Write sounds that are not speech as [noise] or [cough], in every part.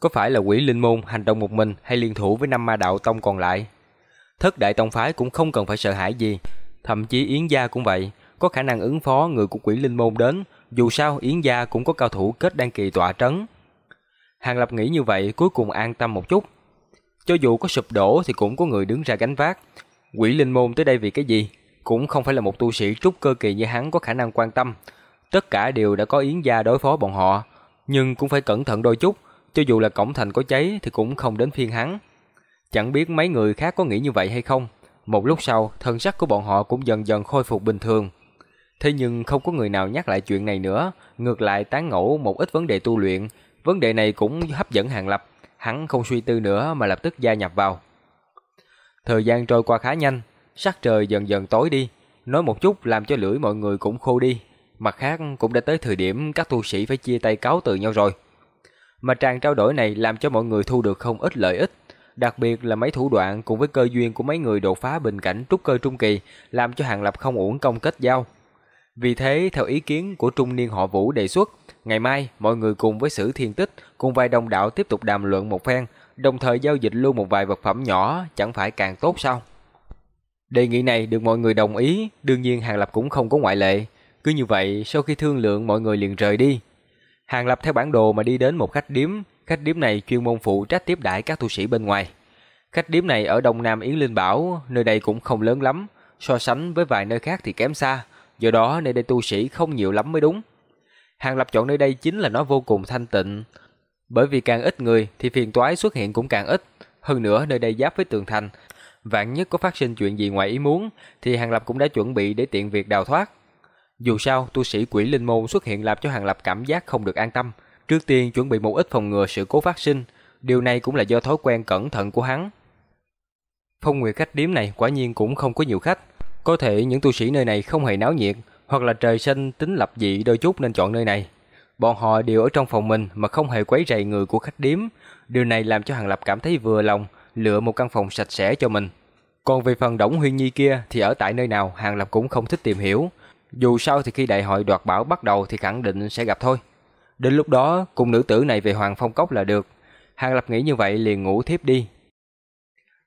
Có phải là quỷ linh môn hành động một mình hay liên thủ với năm ma đạo tông còn lại? Thất đại tông phái cũng không cần phải sợ hãi gì. Thậm chí Yến Gia cũng vậy, có khả năng ứng phó người của quỷ linh môn đến. Dù sao Yến Gia cũng có cao thủ kết đăng kỳ tọa trấn. Hàng Lập nghĩ như vậy cuối cùng an tâm một chút. Cho dù có sụp đổ thì cũng có người đứng ra gánh vác. Quỷ linh môn tới đây vì cái gì? Cũng không phải là một tu sĩ trúc cơ kỳ như hắn có khả năng quan tâm. Tất cả đều đã có Yến Gia đối phó bọn họ. Nhưng cũng phải cẩn thận đôi chút. Cho dù là cổng thành có cháy thì cũng không đến phiên hắn. Chẳng biết mấy người khác có nghĩ như vậy hay không. Một lúc sau, thân sắc của bọn họ cũng dần dần khôi phục bình thường. Thế nhưng không có người nào nhắc lại chuyện này nữa, ngược lại tán ngẫu một ít vấn đề tu luyện. Vấn đề này cũng hấp dẫn Hàng Lập, hắn không suy tư nữa mà lập tức gia nhập vào. Thời gian trôi qua khá nhanh, sắc trời dần dần tối đi, nói một chút làm cho lưỡi mọi người cũng khô đi. Mặt khác cũng đã tới thời điểm các tu sĩ phải chia tay cáo từ nhau rồi. Mà tràng trao đổi này làm cho mọi người thu được không ít lợi ích, đặc biệt là mấy thủ đoạn cùng với cơ duyên của mấy người đột phá bình cảnh trúc cơ trung kỳ, làm cho Hàng Lập không uổng công kết giao. Vì thế, theo ý kiến của trung niên họ Vũ đề xuất, ngày mai mọi người cùng với Sử Thiên Tích cùng vài đồng đạo tiếp tục đàm luận một phen, đồng thời giao dịch luôn một vài vật phẩm nhỏ, chẳng phải càng tốt sao? Đề nghị này được mọi người đồng ý, đương nhiên Hàng Lập cũng không có ngoại lệ. Cứ như vậy, sau khi thương lượng mọi người liền rời đi. Hàng Lập theo bản đồ mà đi đến một khách điếm, khách điếm này chuyên môn phụ trách tiếp đãi các tu sĩ bên ngoài. Khách điếm này ở đông nam Yến Linh Bảo, nơi đây cũng không lớn lắm, so sánh với vài nơi khác thì kém xa, do đó nơi đây tu sĩ không nhiều lắm mới đúng. Hàng Lập chọn nơi đây chính là nó vô cùng thanh tịnh, bởi vì càng ít người thì phiền toái xuất hiện cũng càng ít, hơn nữa nơi đây giáp với tường thành, vạn nhất có phát sinh chuyện gì ngoài ý muốn thì Hàng Lập cũng đã chuẩn bị để tiện việc đào thoát. Dù sao, tu sĩ quỷ linh môn xuất hiện làm cho Hàng Lập cảm giác không được an tâm, trước tiên chuẩn bị một ít phòng ngừa sự cố phát sinh, điều này cũng là do thói quen cẩn thận của hắn. Phong Nguyệt khách điếm này quả nhiên cũng không có nhiều khách, có thể những tu sĩ nơi này không hề náo nhiệt, hoặc là trời xanh tính lập dị đôi chút nên chọn nơi này. Bọn họ đều ở trong phòng mình mà không hề quấy rầy người của khách điếm, điều này làm cho Hàng Lập cảm thấy vừa lòng, lựa một căn phòng sạch sẽ cho mình. Còn về phần Đổng Huyên Nhi kia thì ở tại nơi nào Hàng Lập cũng không thích tìm hiểu. Dù sao thì khi đại hội đoạt bảo bắt đầu thì khẳng định sẽ gặp thôi. Đến lúc đó cùng nữ tử này về Hoàng Phong Cốc là được. Hàng Lập nghĩ như vậy liền ngủ thiếp đi.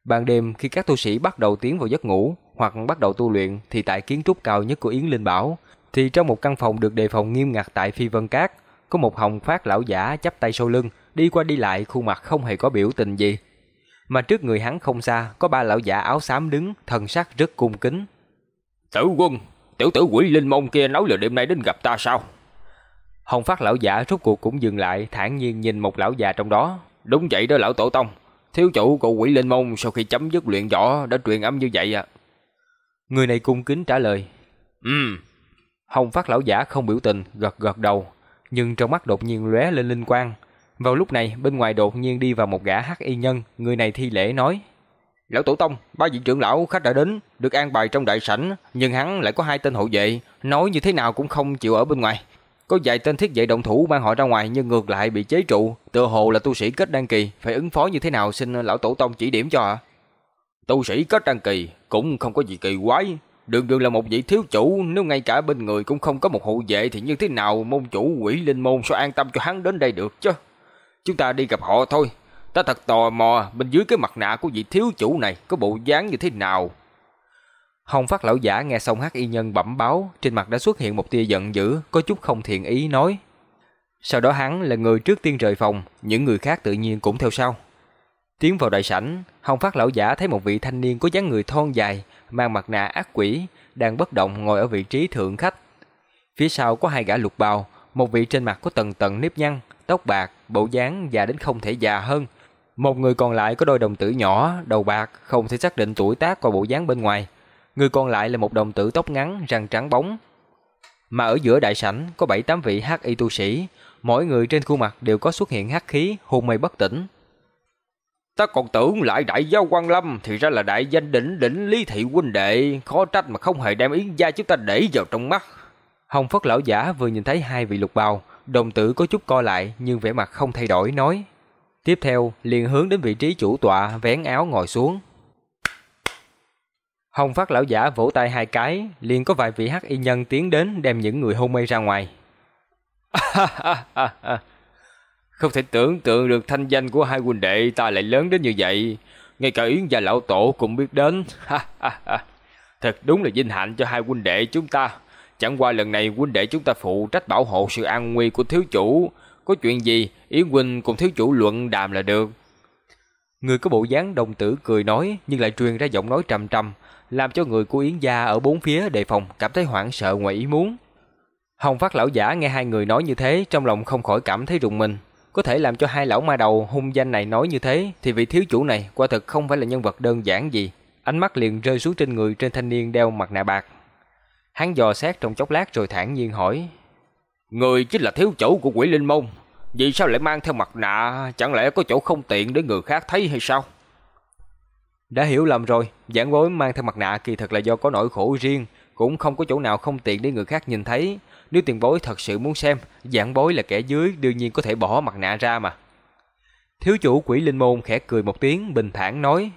Ban đêm khi các tu sĩ bắt đầu tiến vào giấc ngủ hoặc bắt đầu tu luyện thì tại kiến trúc cao nhất của Yến Linh Bảo thì trong một căn phòng được đề phòng nghiêm ngặt tại Phi Vân Cát có một hồng phát lão giả chắp tay sau lưng đi qua đi lại khuôn mặt không hề có biểu tình gì. Mà trước người hắn không xa có ba lão giả áo xám đứng thần sắc rất cung kính. Tử quân, tiểu tử quỷ linh môn kia nói là đêm nay đến gặp ta sao? Hồng phát lão giả rốt cuộc cũng dừng lại thản nhiên nhìn một lão già trong đó. Đúng vậy đó lão tổ tông. Thiếu chủ của quỷ linh môn sau khi chấm dứt luyện võ đã truyền âm như vậy à. Người này cung kính trả lời. Ừm. Hồng phát lão giả không biểu tình, gật gật đầu. Nhưng trong mắt đột nhiên lóe lên linh quang. Vào lúc này, bên ngoài đột nhiên đi vào một gã hắc y nhân. Người này thi lễ nói. Lão tổ tông, ba vị trưởng lão khách đã đến, được an bài trong đại sảnh, nhưng hắn lại có hai tên hộ vệ, nói như thế nào cũng không chịu ở bên ngoài. Có vài tên thiết vệ động thủ mang họ ra ngoài nhưng ngược lại bị chế trụ, tựa hồ là tu sĩ kết đăng kỳ, phải ứng phó như thế nào xin lão tổ tông chỉ điểm cho ạ. Tu sĩ kết đăng kỳ cũng không có gì kỳ quái, đường đường là một vị thiếu chủ, nếu ngay cả bên người cũng không có một hộ vệ thì như thế nào môn chủ quỷ linh môn sao an tâm cho hắn đến đây được chứ? Chúng ta đi gặp họ thôi. Ta thật tò mò bên dưới cái mặt nạ của vị thiếu chủ này có bộ dáng như thế nào. Hồng phát lão giả nghe xong hắc y nhân bẩm báo, trên mặt đã xuất hiện một tia giận dữ, có chút không thiện ý nói. Sau đó hắn là người trước tiên rời phòng, những người khác tự nhiên cũng theo sau. Tiến vào đại sảnh, Hồng phát lão giả thấy một vị thanh niên có dáng người thon dài, mang mặt nạ ác quỷ, đang bất động ngồi ở vị trí thượng khách. Phía sau có hai gã lục bào, một vị trên mặt có tầng tầng nếp nhăn, tóc bạc, bộ dáng già đến không thể già hơn. Một người còn lại có đôi đồng tử nhỏ, đầu bạc, không thể xác định tuổi tác qua bộ dáng bên ngoài. Người còn lại là một đồng tử tóc ngắn, răng trắng bóng. Mà ở giữa đại sảnh có bảy tám vị hắc y tu sĩ, mỗi người trên khuôn mặt đều có xuất hiện hắc khí, hôn mê bất tỉnh. Ta còn tưởng lại đại giáo quan lâm thì ra là đại danh đỉnh đỉnh lý thị huynh đệ, khó trách mà không hề đem yến gia chúng ta để vào trong mắt. Hồng Phất lão giả vừa nhìn thấy hai vị lục bào, đồng tử có chút co lại nhưng vẻ mặt không thay đổi nói. Tiếp theo, liền hướng đến vị trí chủ tọa, vén áo ngồi xuống. Hồng Phát lão giả vỗ tay hai cái, liền có vài vị hắc y nhân tiến đến đem những người hôn mê ra ngoài. [laughs] Không thể tưởng tượng được thanh danh của hai huynh đệ ta lại lớn đến như vậy. Ngay cả Yến và lão tổ cũng biết đến. Ha [laughs] ha. Thật đúng là vinh hạnh cho hai huynh đệ chúng ta. Chẳng qua lần này huynh đệ chúng ta phụ trách bảo hộ sự an nguy của thiếu chủ. Có chuyện gì, Yến huynh cùng thiếu chủ luận đàm là được. Người có bộ dáng đồng tử cười nói nhưng lại truyền ra giọng nói trầm trầm, làm cho người của Yến gia ở bốn phía đề phòng cảm thấy hoảng sợ ngoài ý muốn. Hồng Phát lão giả nghe hai người nói như thế, trong lòng không khỏi cảm thấy rùng mình. Có thể làm cho hai lão ma đầu hung danh này nói như thế, thì vị thiếu chủ này quả thực không phải là nhân vật đơn giản gì. Ánh mắt liền rơi xuống trên người trên thanh niên đeo mặt nạ bạc. Hắn dò xét trong chốc lát rồi thản nhiên hỏi. Người chính là thiếu chủ của quỷ linh môn. Vì sao lại mang theo mặt nạ? Chẳng lẽ có chỗ không tiện để người khác thấy hay sao? Đã hiểu lầm rồi, giảng bối mang theo mặt nạ kỳ thật là do có nỗi khổ riêng, cũng không có chỗ nào không tiện để người khác nhìn thấy. Nếu tiền bối thật sự muốn xem, giảng bối là kẻ dưới đương nhiên có thể bỏ mặt nạ ra mà. Thiếu chủ quỷ linh môn khẽ cười một tiếng, bình thản nói.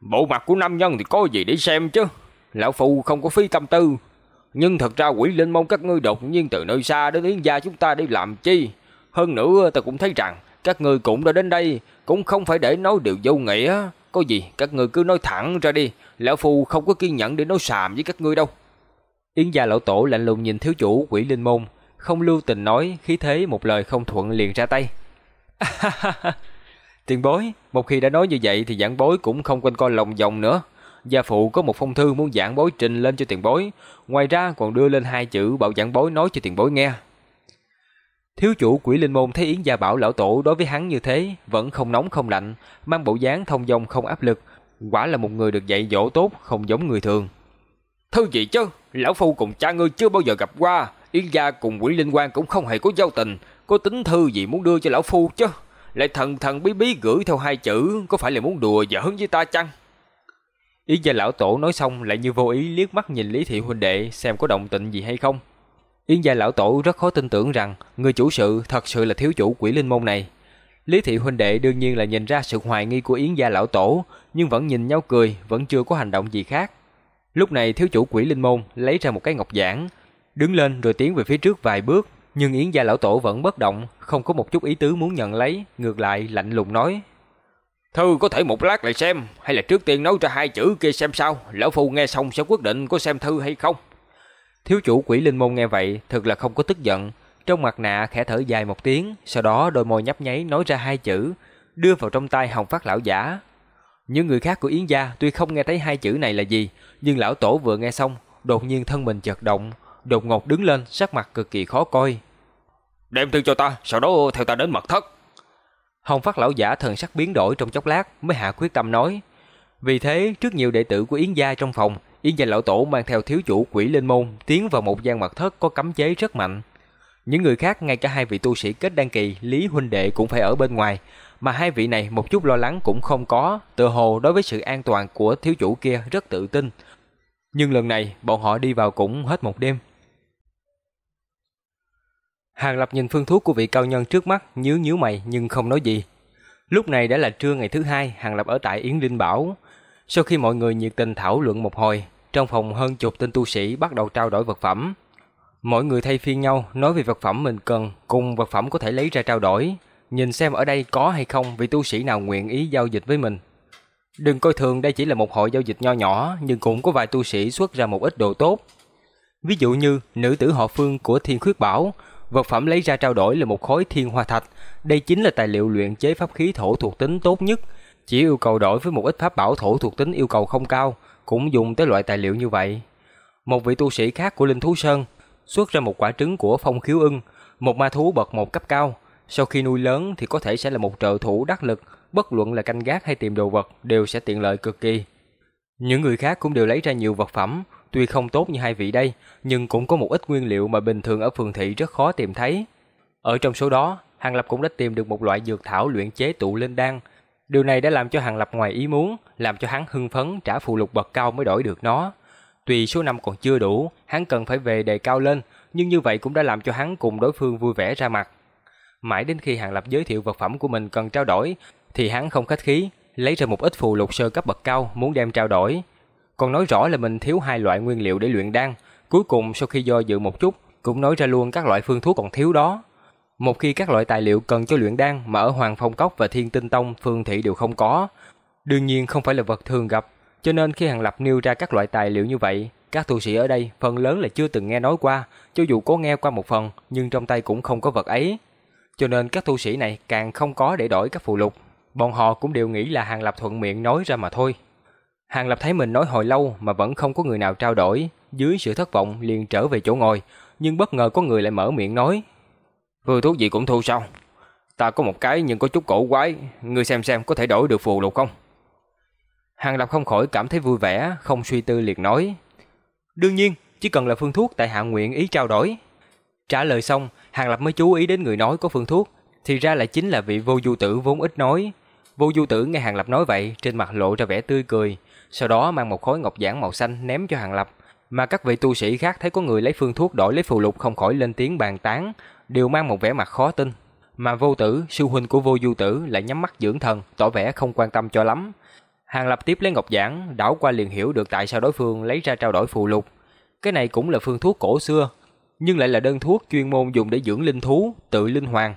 Bộ mặt của nam nhân thì có gì để xem chứ. Lão Phu không có phí tâm tư. Nhưng thật ra quỷ linh môn các ngươi đột nhiên từ nơi xa đến yến gia chúng ta đi làm chi. Hơn nữa ta cũng thấy rằng các ngươi cũng đã đến đây, cũng không phải để nói điều vô nghĩa. Có gì các ngươi cứ nói thẳng ra đi, lão phu không có kiên nhẫn để nói xàm với các ngươi đâu. Yến gia lão tổ lạnh lùng nhìn thiếu chủ quỷ linh môn, không lưu tình nói, khí thế một lời không thuận liền ra tay. [laughs] Tiền bối, một khi đã nói như vậy thì giảng bối cũng không quanh coi lòng vòng nữa. Gia phụ có một phong thư muốn giảng bối trình lên cho tiền bối, ngoài ra còn đưa lên hai chữ bảo giảng bối nói cho tiền bối nghe. Thiếu chủ quỷ linh môn thấy Yến Gia Bảo lão tổ đối với hắn như thế, vẫn không nóng không lạnh, mang bộ dáng thông dong không áp lực, quả là một người được dạy dỗ tốt, không giống người thường. Thư gì chứ, lão phu cùng cha ngươi chưa bao giờ gặp qua, Yến Gia cùng quỷ linh quan cũng không hề có giao tình, có tính thư gì muốn đưa cho lão phu chứ, lại thần thần bí bí gửi theo hai chữ, có phải là muốn đùa giỡn với ta chăng? Yến Gia lão tổ nói xong lại như vô ý liếc mắt nhìn Lý Thị huynh đệ xem có động tĩnh gì hay không. Yến gia lão tổ rất khó tin tưởng rằng người chủ sự thật sự là thiếu chủ quỷ linh môn này. Lý thị huynh đệ đương nhiên là nhìn ra sự hoài nghi của Yến gia lão tổ, nhưng vẫn nhìn nhau cười, vẫn chưa có hành động gì khác. Lúc này thiếu chủ quỷ linh môn lấy ra một cái ngọc giản, đứng lên rồi tiến về phía trước vài bước, nhưng Yến gia lão tổ vẫn bất động, không có một chút ý tứ muốn nhận lấy, ngược lại lạnh lùng nói: "Thư có thể một lát lại xem, hay là trước tiên nói ra hai chữ kia xem sao, lão phu nghe xong sẽ quyết định có xem thư hay không." Thiếu chủ quỷ linh môn nghe vậy, thật là không có tức giận, trong mặt nạ khẽ thở dài một tiếng, sau đó đôi môi nhấp nháy nói ra hai chữ, đưa vào trong tay Hồng Phát lão giả. Những người khác của Yến gia tuy không nghe thấy hai chữ này là gì, nhưng lão tổ vừa nghe xong, đột nhiên thân mình chợt động, đột ngột đứng lên, sắc mặt cực kỳ khó coi. "Đem thư cho ta, sau đó theo ta đến mật thất." Hồng Phát lão giả thần sắc biến đổi trong chốc lát, mới hạ quyết tâm nói. Vì thế, trước nhiều đệ tử của Yến gia trong phòng, Yến gia lão tổ mang theo thiếu chủ quỷ linh môn tiến vào một gian mật thất có cấm chế rất mạnh. Những người khác ngay cả hai vị tu sĩ kết đăng kỳ Lý huynh đệ cũng phải ở bên ngoài, mà hai vị này một chút lo lắng cũng không có, tự hồ đối với sự an toàn của thiếu chủ kia rất tự tin. Nhưng lần này bọn họ đi vào cũng hết một đêm. Hàng Lập nhìn phương thuốc của vị cao nhân trước mắt, nhíu nhíu mày nhưng không nói gì. Lúc này đã là trưa ngày thứ hai, Hàng Lập ở tại Yến Linh Bảo. Sau khi mọi người nhiệt tình thảo luận một hồi, trong phòng hơn chục tên tu sĩ bắt đầu trao đổi vật phẩm. Mọi người thay phiên nhau nói về vật phẩm mình cần cùng vật phẩm có thể lấy ra trao đổi, nhìn xem ở đây có hay không vị tu sĩ nào nguyện ý giao dịch với mình. Đừng coi thường đây chỉ là một hội giao dịch nho nhỏ, nhưng cũng có vài tu sĩ xuất ra một ít đồ tốt. Ví dụ như nữ tử họ Phương của Thiên Khuyết Bảo, vật phẩm lấy ra trao đổi là một khối thiên hoa thạch, đây chính là tài liệu luyện chế pháp khí thổ thuộc tính tốt nhất, chỉ yêu cầu đổi với một ít pháp bảo thổ thuộc tính yêu cầu không cao, cũng dùng tới loại tài liệu như vậy. Một vị tu sĩ khác của Linh Thú Sơn xuất ra một quả trứng của phong khiếu ưng, một ma thú bậc một cấp cao. Sau khi nuôi lớn thì có thể sẽ là một trợ thủ đắc lực, bất luận là canh gác hay tìm đồ vật đều sẽ tiện lợi cực kỳ. Những người khác cũng đều lấy ra nhiều vật phẩm, tuy không tốt như hai vị đây, nhưng cũng có một ít nguyên liệu mà bình thường ở phường thị rất khó tìm thấy. Ở trong số đó, Hàng Lập cũng đã tìm được một loại dược thảo luyện chế tụ linh đan, Điều này đã làm cho Hàng Lập ngoài ý muốn, làm cho hắn hưng phấn trả phụ lục bậc cao mới đổi được nó. Tuy số năm còn chưa đủ, hắn cần phải về đề cao lên, nhưng như vậy cũng đã làm cho hắn cùng đối phương vui vẻ ra mặt. Mãi đến khi Hàng Lập giới thiệu vật phẩm của mình cần trao đổi, thì hắn không khách khí, lấy ra một ít phù lục sơ cấp bậc cao muốn đem trao đổi. Còn nói rõ là mình thiếu hai loại nguyên liệu để luyện đan, cuối cùng sau khi do dự một chút, cũng nói ra luôn các loại phương thuốc còn thiếu đó. Một khi các loại tài liệu cần cho luyện đan mà ở Hoàng Phong Cốc và Thiên Tinh Tông, Phương Thị đều không có, đương nhiên không phải là vật thường gặp, cho nên khi Hàng Lập nêu ra các loại tài liệu như vậy, các tu sĩ ở đây phần lớn là chưa từng nghe nói qua, cho dù có nghe qua một phần, nhưng trong tay cũng không có vật ấy. Cho nên các tu sĩ này càng không có để đổi các phụ lục. Bọn họ cũng đều nghĩ là Hàng Lập thuận miệng nói ra mà thôi. Hàng Lập thấy mình nói hồi lâu mà vẫn không có người nào trao đổi, dưới sự thất vọng liền trở về chỗ ngồi, nhưng bất ngờ có người lại mở miệng nói. Vừa thuốc gì cũng thu sao? Ta có một cái nhưng có chút cổ quái, ngươi xem xem có thể đổi được phù lục không? Hàng Lập không khỏi cảm thấy vui vẻ, không suy tư liền nói. Đương nhiên, chỉ cần là phương thuốc tại hạ nguyện ý trao đổi. Trả lời xong, Hàng Lập mới chú ý đến người nói có phương thuốc, thì ra lại chính là vị vô du tử vốn ít nói. Vô du tử nghe Hàng Lập nói vậy, trên mặt lộ ra vẻ tươi cười, sau đó mang một khối ngọc giản màu xanh ném cho Hàng Lập. Mà các vị tu sĩ khác thấy có người lấy phương thuốc đổi lấy phù lục không khỏi lên tiếng bàn tán, đều mang một vẻ mặt khó tin. Mà vô tử, sư huynh của vô du tử lại nhắm mắt dưỡng thần, tỏ vẻ không quan tâm cho lắm. Hàng Lập tiếp lấy ngọc giản, đảo qua liền hiểu được tại sao đối phương lấy ra trao đổi phù lục. Cái này cũng là phương thuốc cổ xưa, nhưng lại là đơn thuốc chuyên môn dùng để dưỡng linh thú, tự linh hoàng.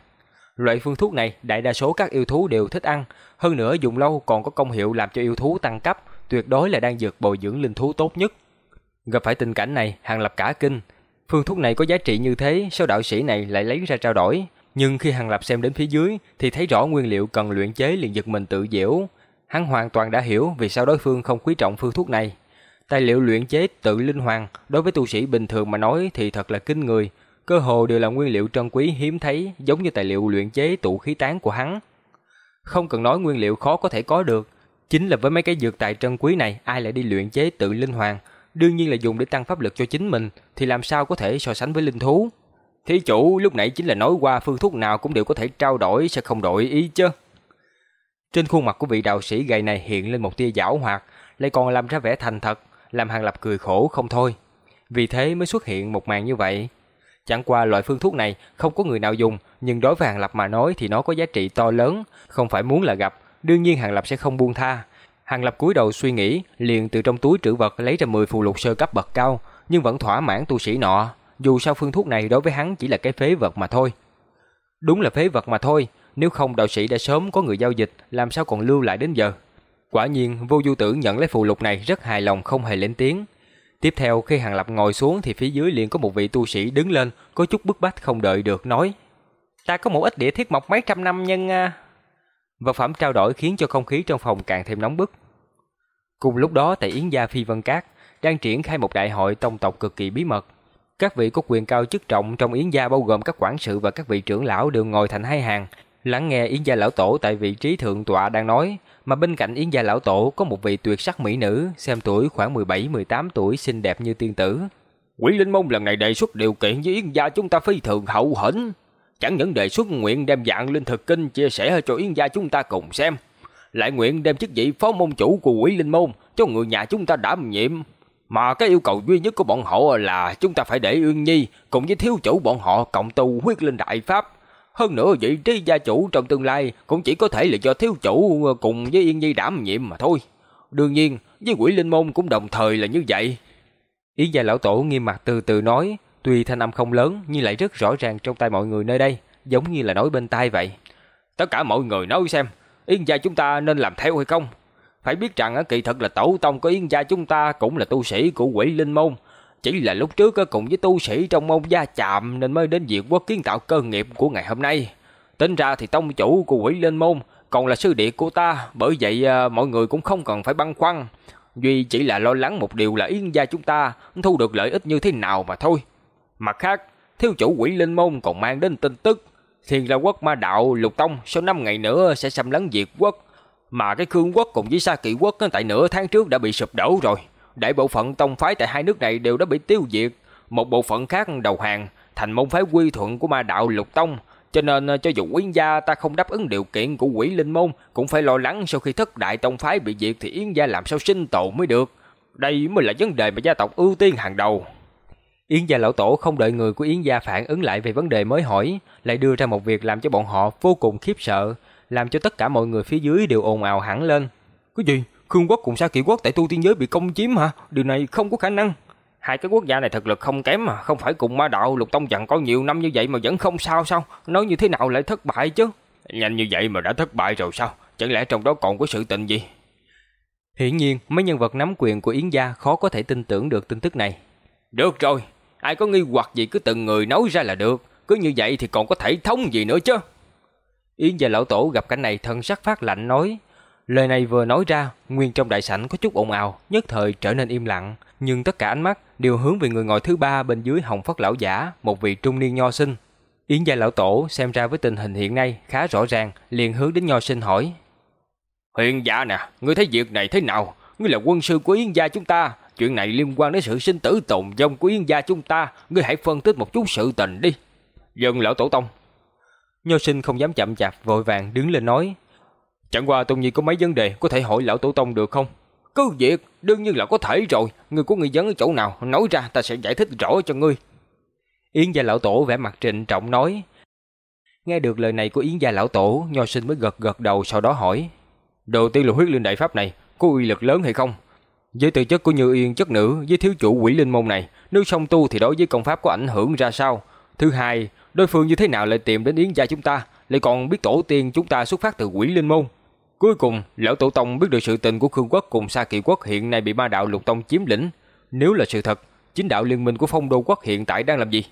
Loại phương thuốc này đại đa số các yêu thú đều thích ăn, hơn nữa dùng lâu còn có công hiệu làm cho yêu thú tăng cấp, tuyệt đối là đang dược bồi dưỡng linh thú tốt nhất. Gặp phải tình cảnh này, Hàng Lập cả kinh. Phương thuốc này có giá trị như thế, sao đạo sĩ này lại lấy ra trao đổi? Nhưng khi Hàng Lập xem đến phía dưới thì thấy rõ nguyên liệu cần luyện chế liền giật mình tự diễu. Hắn hoàn toàn đã hiểu vì sao đối phương không quý trọng phương thuốc này. Tài liệu luyện chế tự linh hoàng đối với tu sĩ bình thường mà nói thì thật là kinh người, cơ hồ đều là nguyên liệu trân quý hiếm thấy, giống như tài liệu luyện chế tụ khí tán của hắn. Không cần nói nguyên liệu khó có thể có được, chính là với mấy cái dược tài trân quý này, ai lại đi luyện chế tự linh hoàng, đương nhiên là dùng để tăng pháp lực cho chính mình, thì làm sao có thể so sánh với linh thú. Thí chủ lúc nãy chính là nói qua phương thuốc nào cũng đều có thể trao đổi sẽ không đổi ý chứ. Trên khuôn mặt của vị đạo sĩ gầy này hiện lên một tia giảo hoạt, lại còn làm ra vẻ thành thật, làm Hàng Lập cười khổ không thôi. Vì thế mới xuất hiện một màn như vậy. Chẳng qua loại phương thuốc này không có người nào dùng, nhưng đối với Hàng Lập mà nói thì nó có giá trị to lớn, không phải muốn là gặp, đương nhiên Hàng Lập sẽ không buông tha. Hàng Lập cúi đầu suy nghĩ, liền từ trong túi trữ vật lấy ra 10 phù lục sơ cấp bậc cao, nhưng vẫn thỏa mãn tu sĩ nọ, dù sao phương thuốc này đối với hắn chỉ là cái phế vật mà thôi. Đúng là phế vật mà thôi, nếu không đạo sĩ đã sớm có người giao dịch, làm sao còn lưu lại đến giờ. Quả nhiên, vô du tử nhận lấy phù lục này rất hài lòng không hề lên tiếng. Tiếp theo khi Hàng Lập ngồi xuống thì phía dưới liền có một vị tu sĩ đứng lên, có chút bức bách không đợi được nói. Ta có một ít địa thiết mọc mấy trăm năm nhân... À. Vật phẩm trao đổi khiến cho không khí trong phòng càng thêm nóng bức. Cùng lúc đó tại Yến Gia Phi Vân Cát, đang triển khai một đại hội tông tộc cực kỳ bí mật. Các vị có quyền cao chức trọng trong Yến Gia bao gồm các quản sự và các vị trưởng lão đều ngồi thành hai hàng, lắng nghe Yến Gia Lão Tổ tại vị trí thượng tọa đang nói, mà bên cạnh Yến Gia Lão Tổ có một vị tuyệt sắc mỹ nữ, xem tuổi khoảng 17-18 tuổi xinh đẹp như tiên tử. Quỷ Linh mông lần này đề xuất điều kiện với Yến Gia chúng ta phi thường hậu hĩnh. Chẳng những đề xuất nguyện đem dạng linh thực kinh chia sẻ cho Yến Gia chúng ta cùng xem, lại nguyện đem chức vị phó môn chủ của Quỷ Linh Môn cho người nhà chúng ta đảm nhiệm. Mà cái yêu cầu duy nhất của bọn họ là chúng ta phải để Uyên Nhi cùng với thiếu chủ bọn họ cộng tu huyết linh đại pháp hơn nữa vị trí gia chủ trong tương lai cũng chỉ có thể là do thiếu chủ ờ, cùng với Yên Nhi đảm nhiệm mà thôi. Đương nhiên, với quỷ linh môn cũng đồng thời là như vậy. Yến gia lão tổ nghiêm mặt từ từ nói, tuy thanh âm không lớn nhưng lại rất rõ ràng trong tai mọi người nơi đây, giống như là nói bên tai vậy. Tất cả mọi người nói xem, Yên gia chúng ta nên làm theo hay không? Phải biết rằng kỳ thật là tổ tông của Yên gia chúng ta cũng là tu sĩ của quỷ linh môn, chỉ là lúc trước cùng với tu sĩ trong môn gia chạm nên mới đến việc quốc kiến tạo cơ nghiệp của ngày hôm nay. Tính ra thì tông chủ của quỷ linh môn còn là sư đệ của ta, bởi vậy à, mọi người cũng không cần phải băn khoăn. Duy chỉ là lo lắng một điều là yên gia chúng ta thu được lợi ích như thế nào mà thôi. Mặt khác, thiếu chủ quỷ linh môn còn mang đến tin tức. Thiên la quốc ma đạo lục tông sau 5 ngày nữa sẽ xâm lấn diệt quốc. Mà cái Khương quốc cùng với Sa Kỵ quốc tại nửa tháng trước đã bị sụp đổ rồi đại bộ phận tông phái tại hai nước này đều đã bị tiêu diệt, một bộ phận khác đầu hàng, thành môn phái quy thuận của ma đạo lục tông. Cho nên cho dù Yến gia ta không đáp ứng điều kiện của quỷ linh môn, cũng phải lo lắng sau khi thất đại tông phái bị diệt thì Yến gia làm sao sinh tồn mới được. Đây mới là vấn đề mà gia tộc ưu tiên hàng đầu. Yến gia lão tổ không đợi người của Yến gia phản ứng lại về vấn đề mới hỏi, lại đưa ra một việc làm cho bọn họ vô cùng khiếp sợ, làm cho tất cả mọi người phía dưới đều ồn ào hẳn lên. Cái gì? Khương quốc cùng Sa Kỵ quốc tại tu tiên giới bị công chiếm hả? Điều này không có khả năng. Hai cái quốc gia này thực lực không kém mà, không phải cùng ma đạo lục tông dặn có nhiều năm như vậy mà vẫn không sao sao? Nói như thế nào lại thất bại chứ? Nhanh như vậy mà đã thất bại rồi sao? Chẳng lẽ trong đó còn có sự tình gì? Hiển nhiên, mấy nhân vật nắm quyền của Yến gia khó có thể tin tưởng được tin tức này. Được rồi, ai có nghi hoặc gì cứ từng người nói ra là được, cứ như vậy thì còn có thể thống gì nữa chứ. Yến gia lão tổ gặp cảnh này thân sắc phát lạnh nói, lời này vừa nói ra, nguyên trong đại sảnh có chút ồn ào, nhất thời trở nên im lặng, nhưng tất cả ánh mắt đều hướng về người ngồi thứ ba bên dưới Hồng Phất lão giả, một vị trung niên nho sinh. Yến gia lão tổ xem ra với tình hình hiện nay khá rõ ràng, liền hướng đến nho sinh hỏi: "Huyền gia nè, ngươi thấy việc này thế nào? Ngươi là quân sư của Yến gia chúng ta, chuyện này liên quan đến sự sinh tử tồn vong của Yến gia chúng ta, ngươi hãy phân tích một chút sự tình đi." Dân lão tổ tông. Nho sinh không dám chậm chạp, vội vàng đứng lên nói: "Chẳng qua Tôn Nhi có mấy vấn đề có thể hỏi lão tổ tông được không?" Cứ việc, đương nhiên là có thể rồi, người của người dân ở chỗ nào, nói ra ta sẽ giải thích rõ cho ngươi. Yến gia lão tổ vẻ mặt trịnh trọng nói. Nghe được lời này của Yến gia lão tổ, Nho Sinh mới gật gật đầu sau đó hỏi: "Đầu tiên là huyết linh đại pháp này, có uy lực lớn hay không?" Với tư chất của Như Yên chất nữ với thiếu chủ quỷ linh môn này, nếu song tu thì đối với công pháp có ảnh hưởng ra sao? Thứ hai, đối phương như thế nào lại tìm đến Yến gia chúng ta, lại còn biết tổ tiên chúng ta xuất phát từ quỷ linh môn? Cuối cùng, lão tổ tông biết được sự tình của Khương quốc cùng Sa Kỳ quốc hiện nay bị ma đạo Lục Tông chiếm lĩnh. Nếu là sự thật, chính đạo liên minh của Phong Đô quốc hiện tại đang làm gì?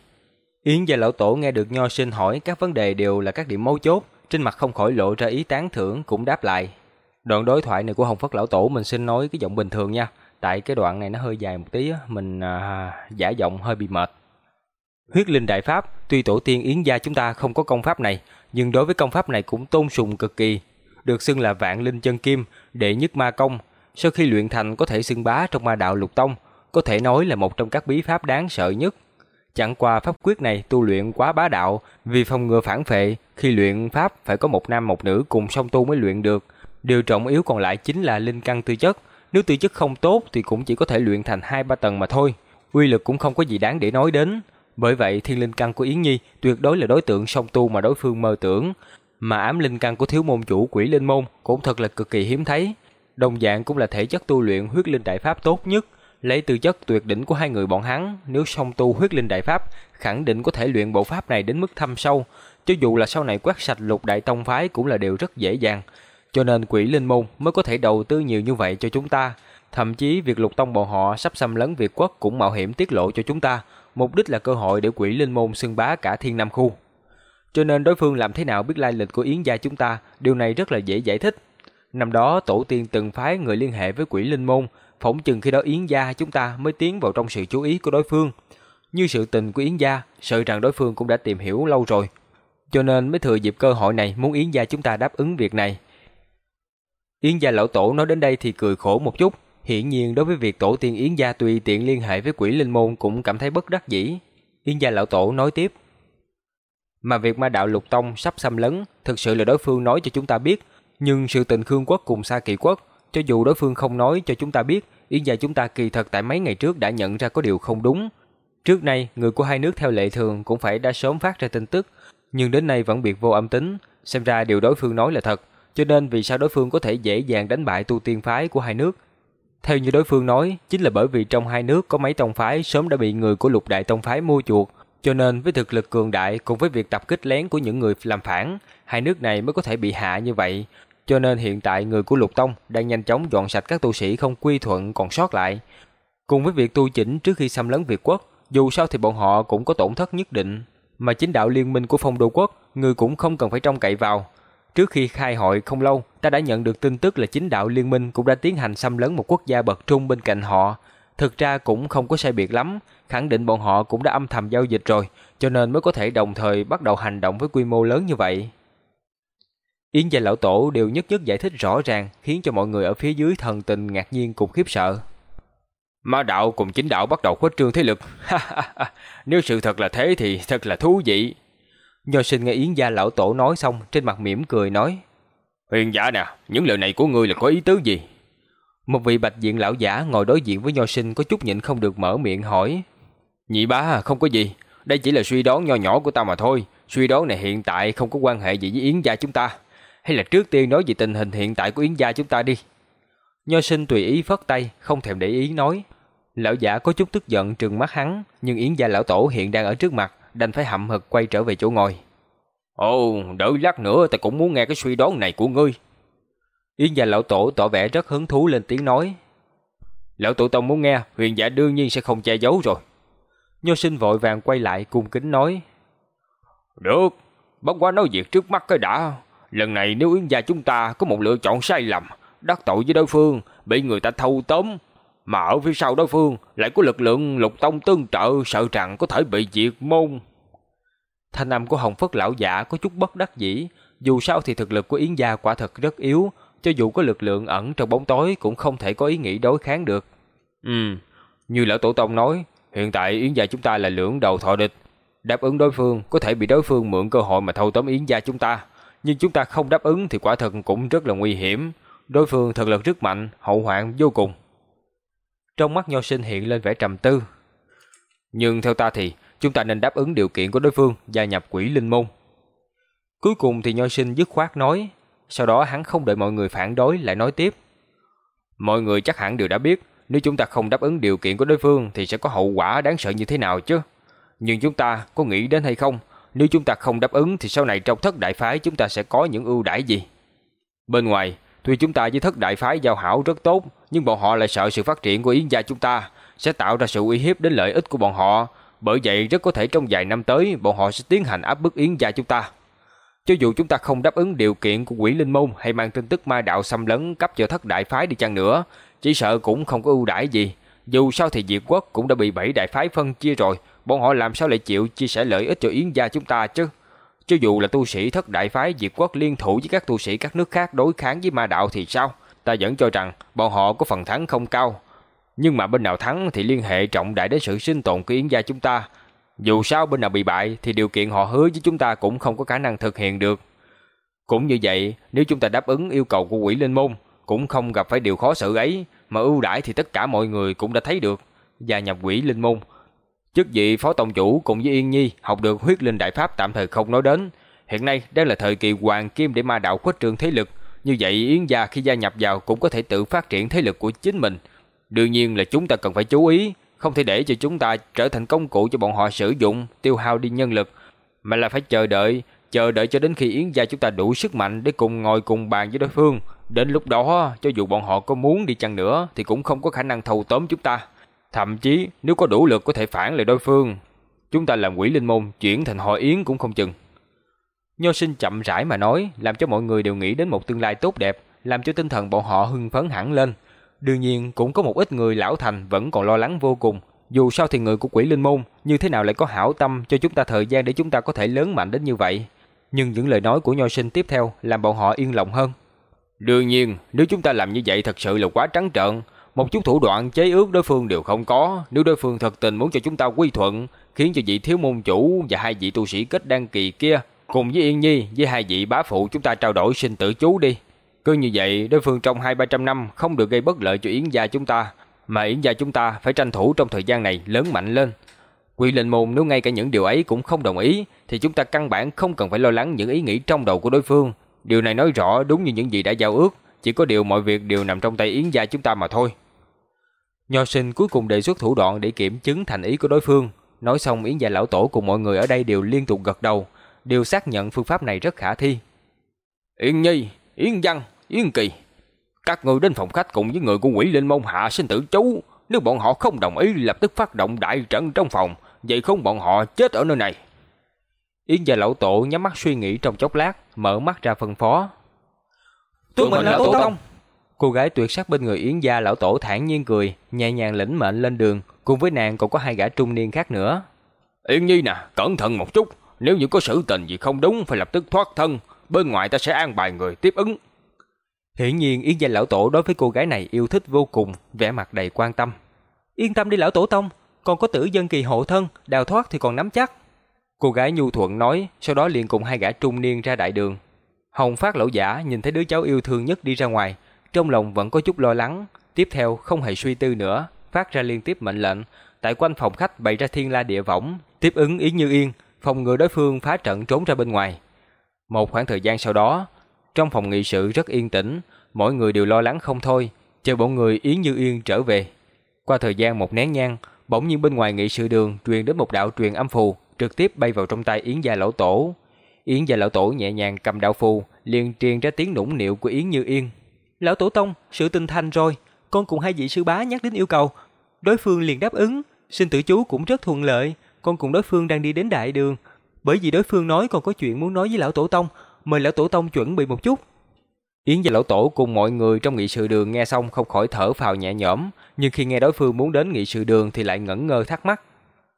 Yến và lão tổ nghe được Nho Sinh hỏi các vấn đề đều là các điểm mấu chốt, trên mặt không khỏi lộ ra ý tán thưởng cũng đáp lại. Đoạn đối thoại này của Hồng Phất lão tổ mình xin nói cái giọng bình thường nha, tại cái đoạn này nó hơi dài một tí mình à, giả giọng hơi bị mệt. Huyết linh đại pháp, tuy tổ tiên Yến gia chúng ta không có công pháp này, nhưng đối với công pháp này cũng tôn sùng cực kỳ, được xưng là vạn linh chân kim, đệ nhất ma công, sau khi luyện thành có thể xưng bá trong ma đạo lục tông, có thể nói là một trong các bí pháp đáng sợ nhất. Chẳng qua pháp quyết này tu luyện quá bá đạo, vì phòng ngừa phản phệ, khi luyện pháp phải có một nam một nữ cùng song tu mới luyện được. Điều trọng yếu còn lại chính là linh căn tư chất, nếu tư chất không tốt thì cũng chỉ có thể luyện thành hai ba tầng mà thôi. Uy lực cũng không có gì đáng để nói đến. Bởi vậy thiên linh căn của Yến Nhi tuyệt đối là đối tượng song tu mà đối phương mơ tưởng, mà ám linh căn của thiếu môn chủ quỷ linh môn cũng thật là cực kỳ hiếm thấy. Đồng dạng cũng là thể chất tu luyện huyết linh đại pháp tốt nhất, lấy tư chất tuyệt đỉnh của hai người bọn hắn, nếu song tu huyết linh đại pháp, khẳng định có thể luyện bộ pháp này đến mức thâm sâu, cho dù là sau này quét sạch lục đại tông phái cũng là điều rất dễ dàng. Cho nên quỷ linh môn mới có thể đầu tư nhiều như vậy cho chúng ta. Thậm chí việc lục tông bọn họ sắp xâm lấn Việt quốc cũng mạo hiểm tiết lộ cho chúng ta, mục đích là cơ hội để quỷ linh môn xưng bá cả thiên nam khu. Cho nên đối phương làm thế nào biết lai lịch của Yến gia chúng ta, điều này rất là dễ giải thích. Năm đó tổ tiên từng phái người liên hệ với quỷ linh môn, phỏng chừng khi đó Yến gia chúng ta mới tiến vào trong sự chú ý của đối phương. Như sự tình của Yến gia, sợ rằng đối phương cũng đã tìm hiểu lâu rồi. Cho nên mới thừa dịp cơ hội này muốn Yến gia chúng ta đáp ứng việc này. Yến gia lão tổ nói đến đây thì cười khổ một chút, hiển nhiên đối với việc tổ tiên Yến gia tùy tiện liên hệ với quỷ linh môn cũng cảm thấy bất đắc dĩ. Yến gia lão tổ nói tiếp: mà việc ma đạo lục tông sắp xâm lấn thực sự là đối phương nói cho chúng ta biết, nhưng sự tình Khương quốc cùng Sa Kỳ quốc, cho dù đối phương không nói cho chúng ta biết, Yến gia chúng ta kỳ thật tại mấy ngày trước đã nhận ra có điều không đúng. Trước nay, người của hai nước theo lệ thường cũng phải đã sớm phát ra tin tức, nhưng đến nay vẫn biệt vô âm tính, xem ra điều đối phương nói là thật, cho nên vì sao đối phương có thể dễ dàng đánh bại tu tiên phái của hai nước. Theo như đối phương nói, chính là bởi vì trong hai nước có mấy tông phái sớm đã bị người của lục đại tông phái mua chuộc, cho nên với thực lực cường đại cùng với việc tập kích lén của những người làm phản, hai nước này mới có thể bị hạ như vậy. Cho nên hiện tại người của Lục Tông đang nhanh chóng dọn sạch các tu sĩ không quy thuận còn sót lại. Cùng với việc tu chỉnh trước khi xâm lấn Việt quốc, dù sao thì bọn họ cũng có tổn thất nhất định. Mà chính đạo liên minh của phong đô quốc, người cũng không cần phải trông cậy vào. Trước khi khai hội không lâu, ta đã nhận được tin tức là chính đạo liên minh cũng đã tiến hành xâm lấn một quốc gia bậc trung bên cạnh họ. Thực ra cũng không có sai biệt lắm, khẳng định bọn họ cũng đã âm thầm giao dịch rồi, cho nên mới có thể đồng thời bắt đầu hành động với quy mô lớn như vậy. Yến và lão tổ đều nhất nhất giải thích rõ ràng, khiến cho mọi người ở phía dưới thần tình ngạc nhiên cùng khiếp sợ. Ma đạo cùng chính đạo bắt đầu khuếch trương thế lực. [laughs] Nếu sự thật là thế thì thật là thú vị. Nho sinh nghe Yến gia lão tổ nói xong, trên mặt mỉm cười nói. Huyền giả nè, những lời này của ngươi là có ý tứ gì? Một vị bạch diện lão giả ngồi đối diện với nho sinh có chút nhịn không được mở miệng hỏi. Nhị bá không có gì, đây chỉ là suy đoán nho nhỏ của ta mà thôi. Suy đoán này hiện tại không có quan hệ gì với Yến gia chúng ta. Hay là trước tiên nói về tình hình hiện tại của Yến gia chúng ta đi. Nho sinh tùy ý phất tay, không thèm để ý nói. Lão giả có chút tức giận trừng mắt hắn, nhưng Yến gia lão tổ hiện đang ở trước mặt, đành phải hậm hực quay trở về chỗ ngồi. Ồ, đợi lát nữa ta cũng muốn nghe cái suy đoán này của ngươi. Yến gia lão tổ tỏ vẻ rất hứng thú lên tiếng nói. Lão tổ tông muốn nghe, huyền giả đương nhiên sẽ không che giấu rồi. Nho sinh vội vàng quay lại cung kính nói. Được, bất quá nói việc trước mắt cái đã. Lần này nếu Yến gia chúng ta có một lựa chọn sai lầm, đắc tội với đối phương, bị người ta thâu tóm, mà ở phía sau đối phương lại có lực lượng lục tông tương trợ sợ rằng có thể bị diệt môn. Thanh âm của Hồng Phất lão giả có chút bất đắc dĩ, dù sao thì thực lực của Yến gia quả thật rất yếu, cho dù có lực lượng ẩn trong bóng tối cũng không thể có ý nghĩ đối kháng được. Ừ, như lão tổ tông nói, hiện tại Yến gia chúng ta là lưỡng đầu thọ địch, đáp ứng đối phương có thể bị đối phương mượn cơ hội mà thâu tóm Yến gia chúng ta, nhưng chúng ta không đáp ứng thì quả thật cũng rất là nguy hiểm. Đối phương thực lực rất mạnh, hậu hoạn vô cùng. Trong mắt Nho Sinh hiện lên vẻ trầm tư. Nhưng theo ta thì chúng ta nên đáp ứng điều kiện của đối phương gia nhập quỷ linh môn. Cuối cùng thì Nho Sinh dứt khoát nói, sau đó hắn không đợi mọi người phản đối lại nói tiếp. Mọi người chắc hẳn đều đã biết, nếu chúng ta không đáp ứng điều kiện của đối phương thì sẽ có hậu quả đáng sợ như thế nào chứ. Nhưng chúng ta có nghĩ đến hay không? Nếu chúng ta không đáp ứng thì sau này trong thất đại phái chúng ta sẽ có những ưu đãi gì? Bên ngoài, tuy chúng ta với thất đại phái giao hảo rất tốt, nhưng bọn họ lại sợ sự phát triển của Yến gia chúng ta sẽ tạo ra sự uy hiếp đến lợi ích của bọn họ. Bởi vậy rất có thể trong vài năm tới bọn họ sẽ tiến hành áp bức Yến gia chúng ta. Cho dù chúng ta không đáp ứng điều kiện của quỷ linh môn hay mang tin tức ma đạo xâm lấn cấp cho thất đại phái đi chăng nữa, chỉ sợ cũng không có ưu đãi gì. Dù sao thì Diệt Quốc cũng đã bị bảy đại phái phân chia rồi, bọn họ làm sao lại chịu chia sẻ lợi ích cho Yến gia chúng ta chứ? Cho dù là tu sĩ thất đại phái Diệt Quốc liên thủ với các tu sĩ các nước khác đối kháng với ma đạo thì sao? Ta vẫn cho rằng bọn họ có phần thắng không cao. Nhưng mà bên nào thắng thì liên hệ trọng đại đến sự sinh tồn của Yến gia chúng ta. Dù sao bên nào bị bại thì điều kiện họ hứa với chúng ta cũng không có khả năng thực hiện được. Cũng như vậy, nếu chúng ta đáp ứng yêu cầu của quỷ linh môn, cũng không gặp phải điều khó xử ấy, mà ưu đãi thì tất cả mọi người cũng đã thấy được. Gia nhập quỷ linh môn, chức vị phó tổng chủ cùng với Yên Nhi học được huyết linh đại pháp tạm thời không nói đến. Hiện nay đang là thời kỳ hoàng kim để ma đạo khuếch trương thế lực, như vậy Yến gia khi gia nhập vào cũng có thể tự phát triển thế lực của chính mình. Đương nhiên là chúng ta cần phải chú ý, không thể để cho chúng ta trở thành công cụ cho bọn họ sử dụng, tiêu hao đi nhân lực, mà là phải chờ đợi, chờ đợi cho đến khi Yến gia chúng ta đủ sức mạnh để cùng ngồi cùng bàn với đối phương. Đến lúc đó, cho dù bọn họ có muốn đi chăng nữa thì cũng không có khả năng thâu tóm chúng ta. Thậm chí, nếu có đủ lực có thể phản lại đối phương, chúng ta làm quỷ linh môn chuyển thành họ yến cũng không chừng. Nho sinh chậm rãi mà nói, làm cho mọi người đều nghĩ đến một tương lai tốt đẹp, làm cho tinh thần bọn họ hưng phấn hẳn lên. Đương nhiên cũng có một ít người lão thành vẫn còn lo lắng vô cùng. Dù sao thì người của quỷ linh môn như thế nào lại có hảo tâm cho chúng ta thời gian để chúng ta có thể lớn mạnh đến như vậy. Nhưng những lời nói của nho sinh tiếp theo làm bọn họ yên lòng hơn. Đương nhiên, nếu chúng ta làm như vậy thật sự là quá trắng trợn. Một chút thủ đoạn chế ước đối phương đều không có. Nếu đối phương thật tình muốn cho chúng ta quy thuận, khiến cho vị thiếu môn chủ và hai vị tu sĩ kết đăng kỳ kia cùng với Yên Nhi với hai vị bá phụ chúng ta trao đổi sinh tử chú đi. Cứ như vậy, đối phương trong hai ba trăm năm không được gây bất lợi cho Yến gia chúng ta, mà Yến gia chúng ta phải tranh thủ trong thời gian này lớn mạnh lên. Quỷ lệnh môn nếu ngay cả những điều ấy cũng không đồng ý, thì chúng ta căn bản không cần phải lo lắng những ý nghĩ trong đầu của đối phương. Điều này nói rõ đúng như những gì đã giao ước, chỉ có điều mọi việc đều nằm trong tay Yến gia chúng ta mà thôi. Nho sinh cuối cùng đề xuất thủ đoạn để kiểm chứng thành ý của đối phương. Nói xong Yến gia lão tổ cùng mọi người ở đây đều liên tục gật đầu, đều xác nhận phương pháp này rất khả thi. Yến Nhi, Yến Văn, Yến Kỳ, các người đến phòng khách cùng với người của quỷ linh môn hạ sinh tử chú. Nếu bọn họ không đồng ý lập tức phát động đại trận trong phòng, vậy không bọn họ chết ở nơi này. Yến gia lão tổ nhắm mắt suy nghĩ trong chốc lát, mở mắt ra phân phó. Tuân mệnh lão tổ tông. Cô gái tuyệt sắc bên người Yến gia lão tổ thản nhiên cười, nhẹ nhàng lĩnh mệnh lên đường, cùng với nàng còn có hai gã trung niên khác nữa. Yến Nhi nè, cẩn thận một chút, nếu như có sự tình gì không đúng phải lập tức thoát thân, bên ngoài ta sẽ an bài người tiếp ứng. Hiển nhiên Yến gia lão tổ đối với cô gái này yêu thích vô cùng, vẻ mặt đầy quan tâm. Yên tâm đi lão tổ tông, còn có tử dân kỳ hộ thân, đào thoát thì còn nắm chắc. Cô gái nhu thuận nói, sau đó liền cùng hai gã trung niên ra đại đường. Hồng Phát lão giả nhìn thấy đứa cháu yêu thương nhất đi ra ngoài, trong lòng vẫn có chút lo lắng, tiếp theo không hề suy tư nữa, phát ra liên tiếp mệnh lệnh, tại quanh phòng khách bày ra thiên la địa võng, tiếp ứng Yến Như Yên, phòng ngừa đối phương phá trận trốn ra bên ngoài. Một khoảng thời gian sau đó, trong phòng nghị sự rất yên tĩnh, mỗi người đều lo lắng không thôi, chờ bọn người Yến Như Yên trở về. Qua thời gian một nén nhang, bỗng nhiên bên ngoài nghị sự đường truyền đến một đạo truyền âm phù, trực tiếp bay vào trong tay Yến gia lão tổ. Yến gia lão tổ nhẹ nhàng cầm đạo phù, liền truyền ra tiếng nũng nịu của Yến Như Yên. "Lão tổ tông, sự tình thành rồi, con cùng hai vị sư bá nhắc đến yêu cầu, đối phương liền đáp ứng, xin tử chú cũng rất thuận lợi, con cùng đối phương đang đi đến đại đường, bởi vì đối phương nói còn có chuyện muốn nói với lão tổ tông, mời lão tổ tông chuẩn bị một chút." Yến và lão tổ cùng mọi người trong nghị sự đường nghe xong không khỏi thở phào nhẹ nhõm, nhưng khi nghe đối phương muốn đến nghị sự đường thì lại ngẩn ngơ thắc mắc.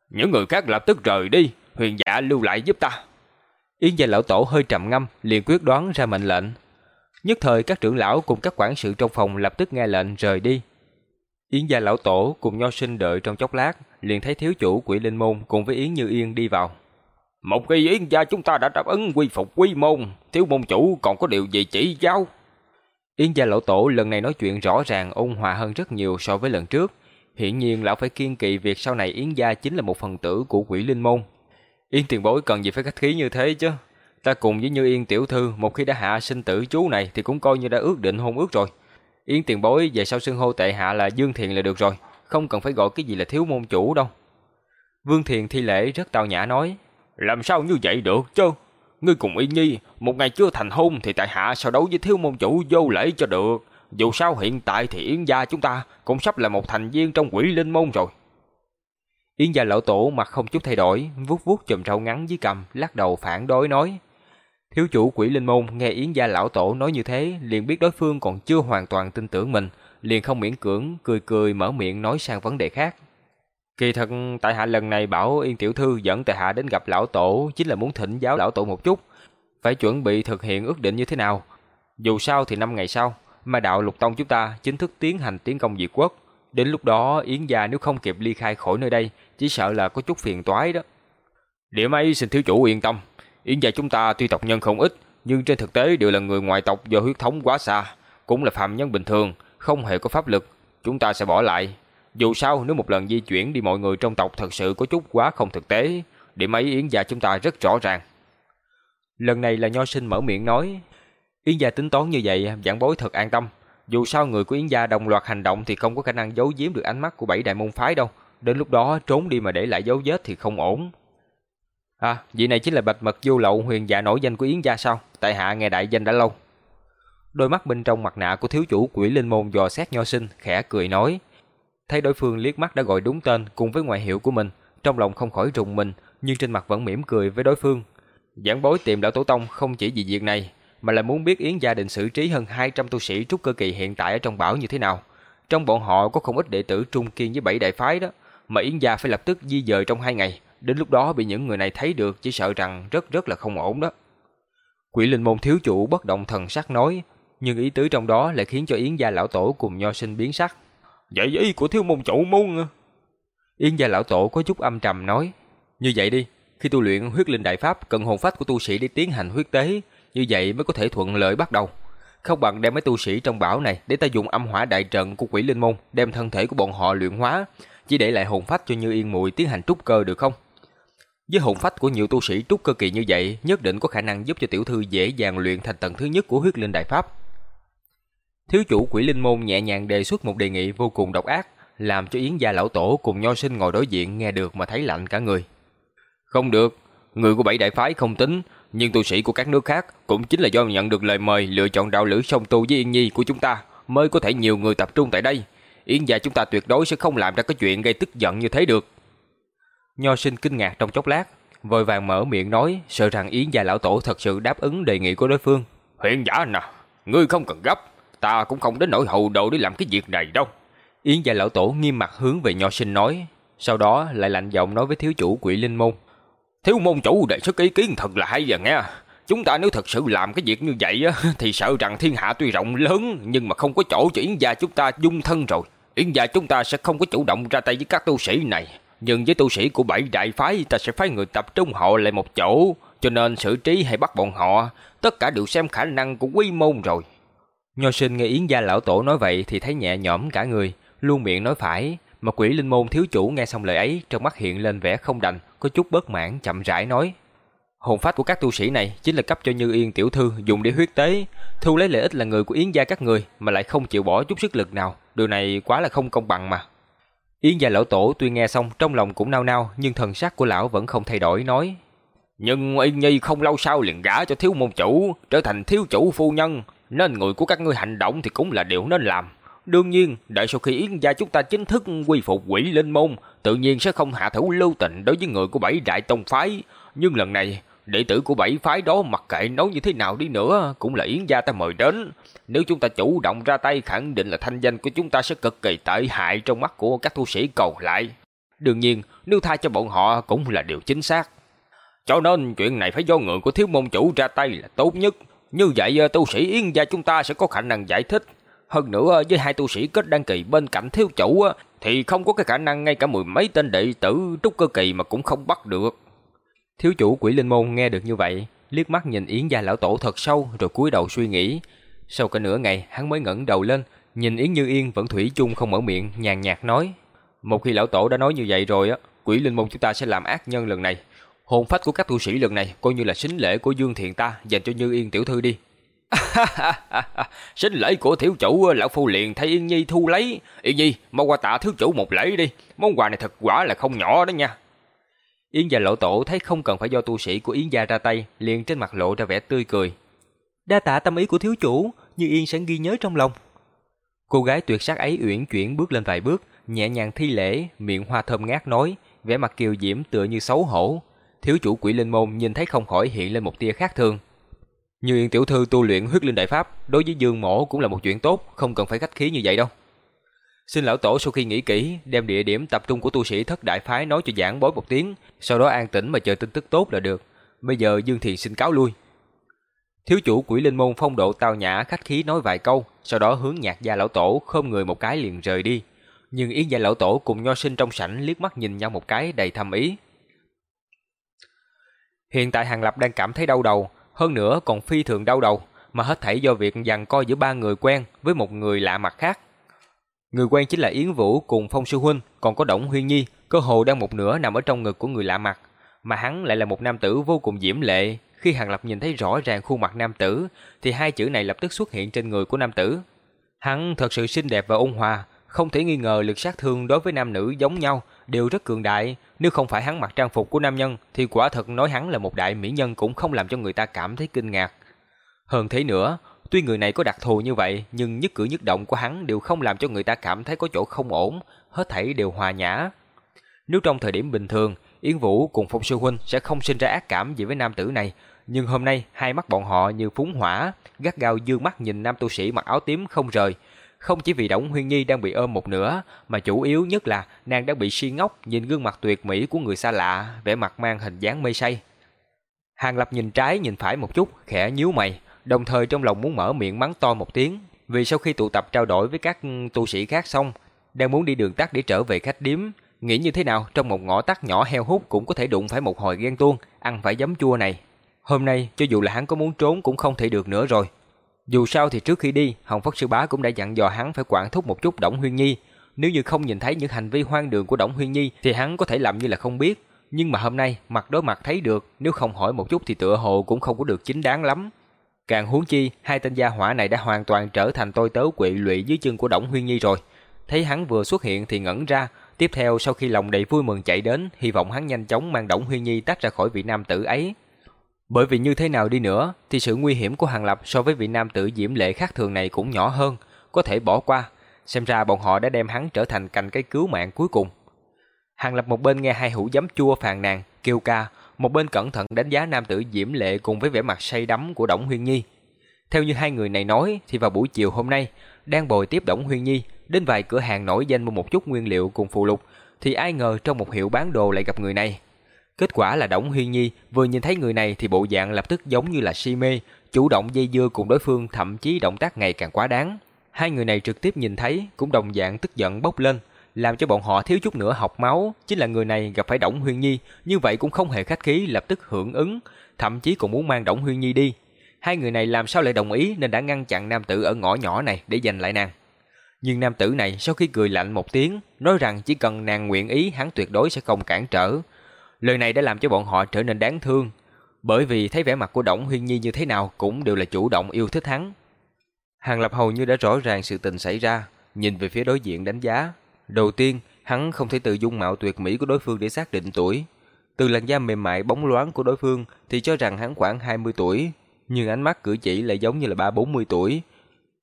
Những người khác lập tức rời đi, huyền giả lưu lại giúp ta. Yến và lão tổ hơi trầm ngâm, liền quyết đoán ra mệnh lệnh. Nhất thời các trưởng lão cùng các quản sự trong phòng lập tức nghe lệnh rời đi. Yến gia lão tổ cùng nho sinh đợi trong chốc lát, liền thấy thiếu chủ quỷ linh môn cùng với Yến Như Yên đi vào. Một khi Yến gia chúng ta đã đáp ứng quy phục quy môn, thiếu môn chủ còn có điều gì chỉ giáo? Yến gia lão tổ lần này nói chuyện rõ ràng ôn hòa hơn rất nhiều so với lần trước. Hiển nhiên lão phải kiên kỵ việc sau này Yến gia chính là một phần tử của quỷ linh môn. Yến tiền bối cần gì phải khách khí như thế chứ? Ta cùng với Như Yên tiểu thư một khi đã hạ sinh tử chú này thì cũng coi như đã ước định hôn ước rồi. Yến tiền bối về sau xưng hô tệ hạ là Dương Thiền là được rồi, không cần phải gọi cái gì là thiếu môn chủ đâu. Vương Thiền thi lễ rất tao nhã nói, làm sao như vậy được chứ? Ngươi cùng Y Nhi, một ngày chưa thành hôn thì tại hạ sao đấu với thiếu môn chủ vô lễ cho được. Dù sao hiện tại thì Yến gia chúng ta cũng sắp là một thành viên trong quỷ linh môn rồi. Yến gia lão tổ mặt không chút thay đổi, vuốt vuốt chùm râu ngắn dưới cằm, lắc đầu phản đối nói. Thiếu chủ quỷ linh môn nghe Yến gia lão tổ nói như thế, liền biết đối phương còn chưa hoàn toàn tin tưởng mình, liền không miễn cưỡng, cười cười mở miệng nói sang vấn đề khác. Kỳ thật, tại hạ lần này bảo Yên Tiểu Thư dẫn tại hạ đến gặp lão tổ chính là muốn thỉnh giáo lão tổ một chút. Phải chuẩn bị thực hiện ước định như thế nào. Dù sao thì năm ngày sau, mà đạo lục tông chúng ta chính thức tiến hành tiến công diệt quốc. Đến lúc đó Yến gia nếu không kịp ly khai khỏi nơi đây, chỉ sợ là có chút phiền toái đó. Điểm ấy xin thiếu chủ yên tâm. Yến gia chúng ta tuy tộc nhân không ít, nhưng trên thực tế đều là người ngoại tộc do huyết thống quá xa, cũng là phạm nhân bình thường, không hề có pháp lực. Chúng ta sẽ bỏ lại, dù sao nếu một lần di chuyển đi mọi người trong tộc thật sự có chút quá không thực tế, điểm ấy Yến gia chúng ta rất rõ ràng. Lần này là Nho Sinh mở miệng nói, Yến gia tính toán như vậy, giảng bối thật an tâm. Dù sao người của Yến gia đồng loạt hành động thì không có khả năng giấu giếm được ánh mắt của bảy đại môn phái đâu. Đến lúc đó trốn đi mà để lại dấu vết thì không ổn. À, vị này chính là bạch mật vô lậu huyền dạ nổi danh của Yến gia sao? Tại hạ nghe đại danh đã lâu. Đôi mắt bên trong mặt nạ của thiếu chủ quỷ linh môn dò xét nho sinh, khẽ cười nói. Thấy đối phương liếc mắt đã gọi đúng tên cùng với ngoại hiệu của mình, trong lòng không khỏi rùng mình, nhưng trên mặt vẫn mỉm cười với đối phương. Giảng bối tìm lão tổ tông không chỉ vì việc này, mà là muốn biết Yến gia định xử trí hơn 200 tu sĩ trúc cơ kỳ hiện tại ở trong bảo như thế nào. Trong bọn họ có không ít đệ tử trung kiên với bảy đại phái đó, mà Yến gia phải lập tức di dời trong hai ngày, đến lúc đó bị những người này thấy được chỉ sợ rằng rất rất là không ổn đó. Quỷ linh môn thiếu chủ bất động thần sắc nói, nhưng ý tứ trong đó lại khiến cho Yến gia lão tổ cùng nho sinh biến sắc. Vậy ý của thiếu môn chủ muốn... Yến gia lão tổ có chút âm trầm nói. Như vậy đi, khi tu luyện huyết linh đại pháp cần hồn phách của tu sĩ để tiến hành huyết tế, như vậy mới có thể thuận lợi bắt đầu. Không bằng đem mấy tu sĩ trong bảo này để ta dùng âm hỏa đại trận của quỷ linh môn đem thân thể của bọn họ luyện hóa, chỉ để lại hồn phách cho Như Yên Muội tiến hành trúc cơ được không? Với hồn phách của nhiều tu sĩ trúc cơ kỳ như vậy, nhất định có khả năng giúp cho tiểu thư dễ dàng luyện thành tầng thứ nhất của huyết linh đại pháp. Thiếu chủ quỷ linh môn nhẹ nhàng đề xuất một đề nghị vô cùng độc ác, làm cho Yến gia lão tổ cùng nho sinh ngồi đối diện nghe được mà thấy lạnh cả người. Không được, người của bảy đại phái không tính, nhưng tu sĩ của các nước khác cũng chính là do nhận được lời mời lựa chọn đạo lữ song tu với Yên Nhi của chúng ta mới có thể nhiều người tập trung tại đây. Yến gia chúng ta tuyệt đối sẽ không làm ra cái chuyện gây tức giận như thế được. Nho sinh kinh ngạc trong chốc lát, vội vàng mở miệng nói, sợ rằng Yến gia lão tổ thật sự đáp ứng đề nghị của đối phương. Huyện giả nè, ngươi không cần gấp, ta cũng không đến nỗi hậu đồ để làm cái việc này đâu. Yến gia lão tổ nghiêm mặt hướng về nho sinh nói, sau đó lại lạnh giọng nói với thiếu chủ quỷ linh môn. Thiếu môn chủ đề xuất ý kiến thật là hay à nghe. Chúng ta nếu thật sự làm cái việc như vậy á, [laughs] thì sợ rằng thiên hạ tuy rộng lớn nhưng mà không có chỗ cho Yến gia chúng ta dung thân rồi. Yến gia chúng ta sẽ không có chủ động ra tay với các tu sĩ này. Nhưng với tu sĩ của bảy đại phái ta sẽ phái người tập trung họ lại một chỗ. Cho nên xử trí hay bắt bọn họ, tất cả đều xem khả năng của quy môn rồi. Nho sinh nghe Yến gia lão tổ nói vậy thì thấy nhẹ nhõm cả người, luôn miệng nói phải, mà quỷ linh môn thiếu chủ nghe xong lời ấy, trong mắt hiện lên vẻ không đành, có chút bất mãn chậm rãi nói: Hồn phách của các tu sĩ này chính là cấp cho Như Yên tiểu thư dùng để huyết tế, thu lấy lợi ích là người của Yến gia các người mà lại không chịu bỏ chút sức lực nào, điều này quá là không công bằng mà. Yến gia lão tổ tuy nghe xong trong lòng cũng nao nao, nhưng thần sắc của lão vẫn không thay đổi nói: "Nhưng Yên Nhi không lâu sau liền gả cho thiếu môn chủ, trở thành thiếu chủ phu nhân, nên người của các ngươi hành động thì cũng là điều nên làm." Đương nhiên, đợi sau khi Yến gia chúng ta chính thức quy phục quỷ linh môn, tự nhiên sẽ không hạ thủ lưu tình đối với người của bảy đại tông phái. Nhưng lần này, đệ tử của bảy phái đó mặc kệ nói như thế nào đi nữa, cũng là Yến gia ta mời đến. Nếu chúng ta chủ động ra tay khẳng định là thanh danh của chúng ta sẽ cực kỳ tệ hại trong mắt của các tu sĩ cầu lại. Đương nhiên, nếu tha cho bọn họ cũng là điều chính xác. Cho nên chuyện này phải do người của thiếu môn chủ ra tay là tốt nhất. Như vậy ờ, tu sĩ Yến gia chúng ta sẽ có khả năng giải thích hơn nữa ờ, với hai tu sĩ kết đăng kỳ bên cạnh thiếu chủ ờ, thì không có cái khả năng ngay cả mười mấy tên đệ tử trúc cơ kỳ mà cũng không bắt được. Thiếu chủ quỷ linh môn nghe được như vậy, liếc mắt nhìn Yến gia lão tổ thật sâu rồi cúi đầu suy nghĩ. Sau cả nửa ngày, hắn mới ngẩng đầu lên, nhìn Yến Như Yên vẫn thủy chung không mở miệng, nhàn nhạt nói: "Một khi lão tổ đã nói như vậy rồi á, quỷ linh môn chúng ta sẽ làm ác nhân lần này. Hồn phách của các tu sĩ lần này coi như là sính lễ của Dương Thiện ta dành cho Như Yên tiểu thư đi." [laughs] Xin lễ của thiếu chủ lão phu liền thay Yên Nhi thu lấy. Yên Nhi, mau qua tạ thiếu chủ một lễ đi. Món quà này thật quả là không nhỏ đó nha. Yến gia lão tổ thấy không cần phải do tu sĩ của Yến gia ra tay, liền trên mặt lộ ra vẻ tươi cười. Đa tạ tâm ý của thiếu chủ, như Yên sẽ ghi nhớ trong lòng. Cô gái tuyệt sắc ấy uyển chuyển bước lên vài bước, nhẹ nhàng thi lễ, miệng hoa thơm ngát nói, vẻ mặt kiều diễm tựa như xấu hổ. Thiếu chủ quỷ linh môn nhìn thấy không khỏi hiện lên một tia khác thường. Như Yên tiểu thư tu luyện huyết linh đại pháp, đối với Dương Mỗ cũng là một chuyện tốt, không cần phải khách khí như vậy đâu. Xin lão tổ sau khi nghĩ kỹ, đem địa điểm tập trung của tu sĩ thất đại phái nói cho giảng bối một tiếng, sau đó an tĩnh mà chờ tin tức tốt là được. Bây giờ Dương Thiền xin cáo lui. Thiếu chủ quỷ linh môn phong độ tao nhã khách khí nói vài câu, sau đó hướng nhạc gia lão tổ khom người một cái liền rời đi. Nhưng Yến gia lão tổ cùng nho sinh trong sảnh liếc mắt nhìn nhau một cái đầy thâm ý. Hiện tại Hàng Lập đang cảm thấy đau đầu, hơn nữa còn phi thường đau đầu, mà hết thảy do việc giằng co giữa ba người quen với một người lạ mặt khác. Người quen chính là Yến Vũ cùng Phong Sư Huynh, còn có Đổng Huyên Nhi, cơ hồ đang một nửa nằm ở trong ngực của người lạ mặt, mà hắn lại là một nam tử vô cùng diễm lệ. Khi Hàng Lập nhìn thấy rõ ràng khuôn mặt nam tử, thì hai chữ này lập tức xuất hiện trên người của nam tử. Hắn thật sự xinh đẹp và ôn hòa, không thể nghi ngờ lực sát thương đối với nam nữ giống nhau, đều rất cường đại, nếu không phải hắn mặc trang phục của nam nhân thì quả thật nói hắn là một đại mỹ nhân cũng không làm cho người ta cảm thấy kinh ngạc. Hơn thế nữa, tuy người này có đặc thù như vậy, nhưng nhất cử nhất động của hắn đều không làm cho người ta cảm thấy có chỗ không ổn, hết thảy đều hòa nhã. Nếu trong thời điểm bình thường, Yến Vũ cùng Phong Sư Huynh sẽ không sinh ra ác cảm gì với nam tử này, nhưng hôm nay hai mắt bọn họ như phúng hỏa, gắt gao dương mắt nhìn nam tu sĩ mặc áo tím không rời, không chỉ vì Đổng Huyên Nhi đang bị ôm một nửa, mà chủ yếu nhất là nàng đang bị si ngốc nhìn gương mặt tuyệt mỹ của người xa lạ, vẻ mặt mang hình dáng mê say. Hàng Lập nhìn trái nhìn phải một chút, khẽ nhíu mày, đồng thời trong lòng muốn mở miệng mắng to một tiếng, vì sau khi tụ tập trao đổi với các ừ, tu sĩ khác xong, đang muốn đi đường tắt để trở về khách điếm, nghĩ như thế nào trong một ngõ tắt nhỏ heo hút cũng có thể đụng phải một hồi ghen tuông, ăn phải giấm chua này. Hôm nay cho dù là hắn có muốn trốn cũng không thể được nữa rồi, dù sao thì trước khi đi, Hồng Phất Sư Bá cũng đã dặn dò hắn phải quản thúc một chút Đổng Huyên Nhi. Nếu như không nhìn thấy những hành vi hoang đường của Đổng Huyên Nhi thì hắn có thể làm như là không biết. Nhưng mà hôm nay mặt đối mặt thấy được, nếu không hỏi một chút thì tựa hồ cũng không có được chính đáng lắm. Càng huống chi, hai tên gia hỏa này đã hoàn toàn trở thành tôi tớ quỵ lụy dưới chân của Đổng Huyên Nhi rồi. Thấy hắn vừa xuất hiện thì ngẩn ra, tiếp theo sau khi lòng đầy vui mừng chạy đến, hy vọng hắn nhanh chóng mang Đổng Huyên Nhi tách ra khỏi vị nam tử ấy. Bởi vì như thế nào đi nữa thì sự nguy hiểm của Hàng Lập so với vị nam tử diễm lệ khác thường này cũng nhỏ hơn, có thể bỏ qua. Xem ra bọn họ đã đem hắn trở thành cành cây cứu mạng cuối cùng. Hàng Lập một bên nghe hai hữu giấm chua phàn nàn, kêu ca, một bên cẩn thận đánh giá nam tử diễm lệ cùng với vẻ mặt say đắm của Đổng Huyên Nhi. Theo như hai người này nói thì vào buổi chiều hôm nay, đang bồi tiếp Đổng Huyên Nhi đến vài cửa hàng nổi danh mua một chút nguyên liệu cùng phụ lục, thì ai ngờ trong một hiệu bán đồ lại gặp người này. Kết quả là Đổng Huyên Nhi vừa nhìn thấy người này thì bộ dạng lập tức giống như là si mê, chủ động dây dưa cùng đối phương thậm chí động tác ngày càng quá đáng. Hai người này trực tiếp nhìn thấy cũng đồng dạng tức giận bốc lên, làm cho bọn họ thiếu chút nữa học máu, chính là người này gặp phải Đổng Huyên Nhi, như vậy cũng không hề khách khí lập tức hưởng ứng, thậm chí còn muốn mang Đổng Huyên Nhi đi. Hai người này làm sao lại đồng ý nên đã ngăn chặn nam tử ở ngõ nhỏ này để giành lại nàng. Nhưng nam tử này sau khi cười lạnh một tiếng, nói rằng chỉ cần nàng nguyện ý hắn tuyệt đối sẽ không cản trở, Lời này đã làm cho bọn họ trở nên đáng thương, bởi vì thấy vẻ mặt của Đổng Huyên Nhi như thế nào cũng đều là chủ động yêu thích hắn. Hàng Lập hầu như đã rõ ràng sự tình xảy ra, nhìn về phía đối diện đánh giá. Đầu tiên, hắn không thể tự dung mạo tuyệt mỹ của đối phương để xác định tuổi. Từ làn da mềm mại bóng loáng của đối phương thì cho rằng hắn khoảng 20 tuổi, nhưng ánh mắt cử chỉ lại giống như là ba 40 tuổi.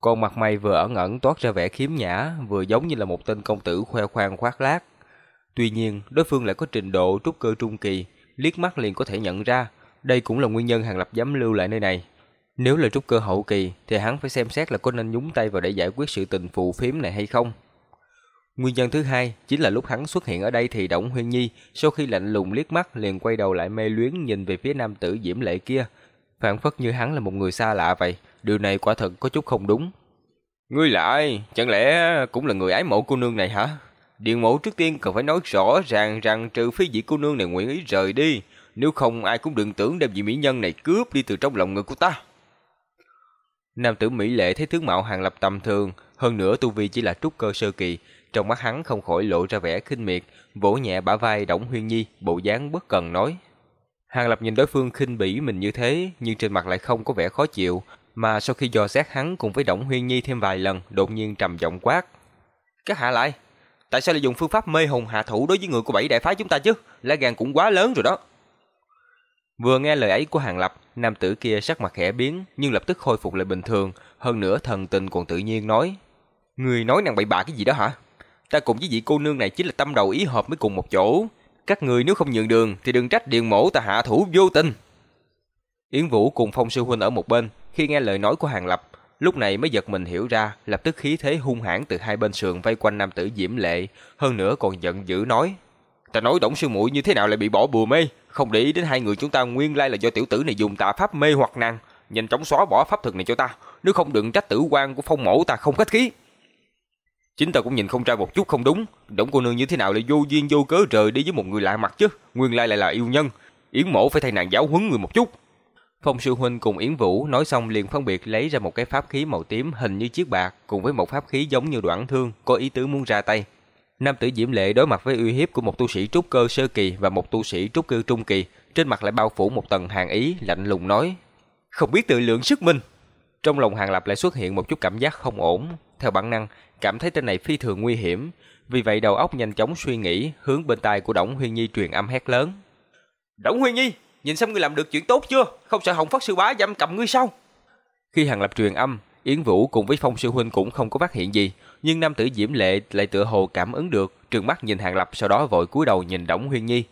Còn mặt mày vừa ẩn ẩn toát ra vẻ khiếm nhã, vừa giống như là một tên công tử khoe khoang khoác lác. Tuy nhiên, đối phương lại có trình độ trúc cơ trung kỳ, liếc mắt liền có thể nhận ra, đây cũng là nguyên nhân Hàng Lập dám lưu lại nơi này. Nếu là trúc cơ hậu kỳ thì hắn phải xem xét là có nên nhúng tay vào để giải quyết sự tình phù phiếm này hay không. Nguyên nhân thứ hai chính là lúc hắn xuất hiện ở đây thì Đổng Huyên Nhi sau khi lạnh lùng liếc mắt liền quay đầu lại mê luyến nhìn về phía nam tử diễm lệ kia, phản phất như hắn là một người xa lạ vậy, điều này quả thật có chút không đúng. Ngươi lại, chẳng lẽ cũng là người ái mộ cô nương này hả? Điện mộ trước tiên cần phải nói rõ ràng rằng trừ phi vị cô nương này nguyện ý rời đi, nếu không ai cũng đừng tưởng đem vị mỹ nhân này cướp đi từ trong lòng người của ta. Nam tử Mỹ Lệ thấy tướng mạo hàng lập tầm thường, hơn nữa tu vi chỉ là trúc cơ sơ kỳ, trong mắt hắn không khỏi lộ ra vẻ khinh miệt, vỗ nhẹ bả vai Đổng Huyên Nhi, bộ dáng bất cần nói. Hàng Lập nhìn đối phương khinh bỉ mình như thế, nhưng trên mặt lại không có vẻ khó chịu, mà sau khi dò xét hắn cùng với Đổng Huyên Nhi thêm vài lần, đột nhiên trầm giọng quát. Các hạ lại, tại sao lại dùng phương pháp mê hồn hạ thủ đối với người của bảy đại phái chúng ta chứ? Lá gan cũng quá lớn rồi đó. Vừa nghe lời ấy của Hàng Lập, nam tử kia sắc mặt khẽ biến, nhưng lập tức khôi phục lại bình thường, hơn nữa thần tình còn tự nhiên nói. Người nói năng bậy bạ cái gì đó hả? Ta cùng với vị cô nương này chính là tâm đầu ý hợp mới cùng một chỗ. Các người nếu không nhường đường thì đừng trách điện mổ ta hạ thủ vô tình. Yến Vũ cùng Phong Sư Huynh ở một bên, khi nghe lời nói của Hàng Lập, lúc này mới giật mình hiểu ra, lập tức khí thế hung hãn từ hai bên sườn vây quanh nam tử Diễm Lệ, hơn nữa còn giận dữ nói: "Ta nói Đổng sư muội như thế nào lại bị bỏ bùa mê, không để ý đến hai người chúng ta nguyên lai là do tiểu tử này dùng tà pháp mê hoặc nàng, nhanh chóng xóa bỏ pháp thuật này cho ta, nếu không đừng trách tử quan của Phong mổ ta không khách khí." Chính ta cũng nhìn không ra một chút không đúng, Đổng cô nương như thế nào lại vô duyên vô cớ rời đi với một người lạ mặt chứ, nguyên lai lại là yêu nhân, Yến Mộ phải thay nàng giáo huấn người một chút. Phong sư huynh cùng Yến Vũ nói xong liền phân biệt lấy ra một cái pháp khí màu tím hình như chiếc bạc cùng với một pháp khí giống như đoạn thương, có ý tứ muốn ra tay. Nam tử Diễm Lệ đối mặt với uy hiếp của một tu sĩ trúc cơ sơ kỳ và một tu sĩ trúc cơ trung kỳ, trên mặt lại bao phủ một tầng hàng ý, lạnh lùng nói: "Không biết tự lượng sức mình." Trong lòng Hàng Lập lại xuất hiện một chút cảm giác không ổn, theo bản năng, cảm thấy tên này phi thường nguy hiểm, vì vậy đầu óc nhanh chóng suy nghĩ, hướng bên tai của Đổng Huyên Nhi truyền âm hét lớn. "Đổng Huyên Nhi, nhìn xem ngươi làm được chuyện tốt chưa? Không sợ Hồng Phát sư bá giam cầm ngươi sao?" Khi Hàng Lập truyền âm, Yến Vũ cùng với Phong sư huynh cũng không có phát hiện gì, nhưng nam tử Diễm Lệ lại tựa hồ cảm ứng được, trừng mắt nhìn Hàng Lập sau đó vội cúi đầu nhìn Đổng Huyên Nhi.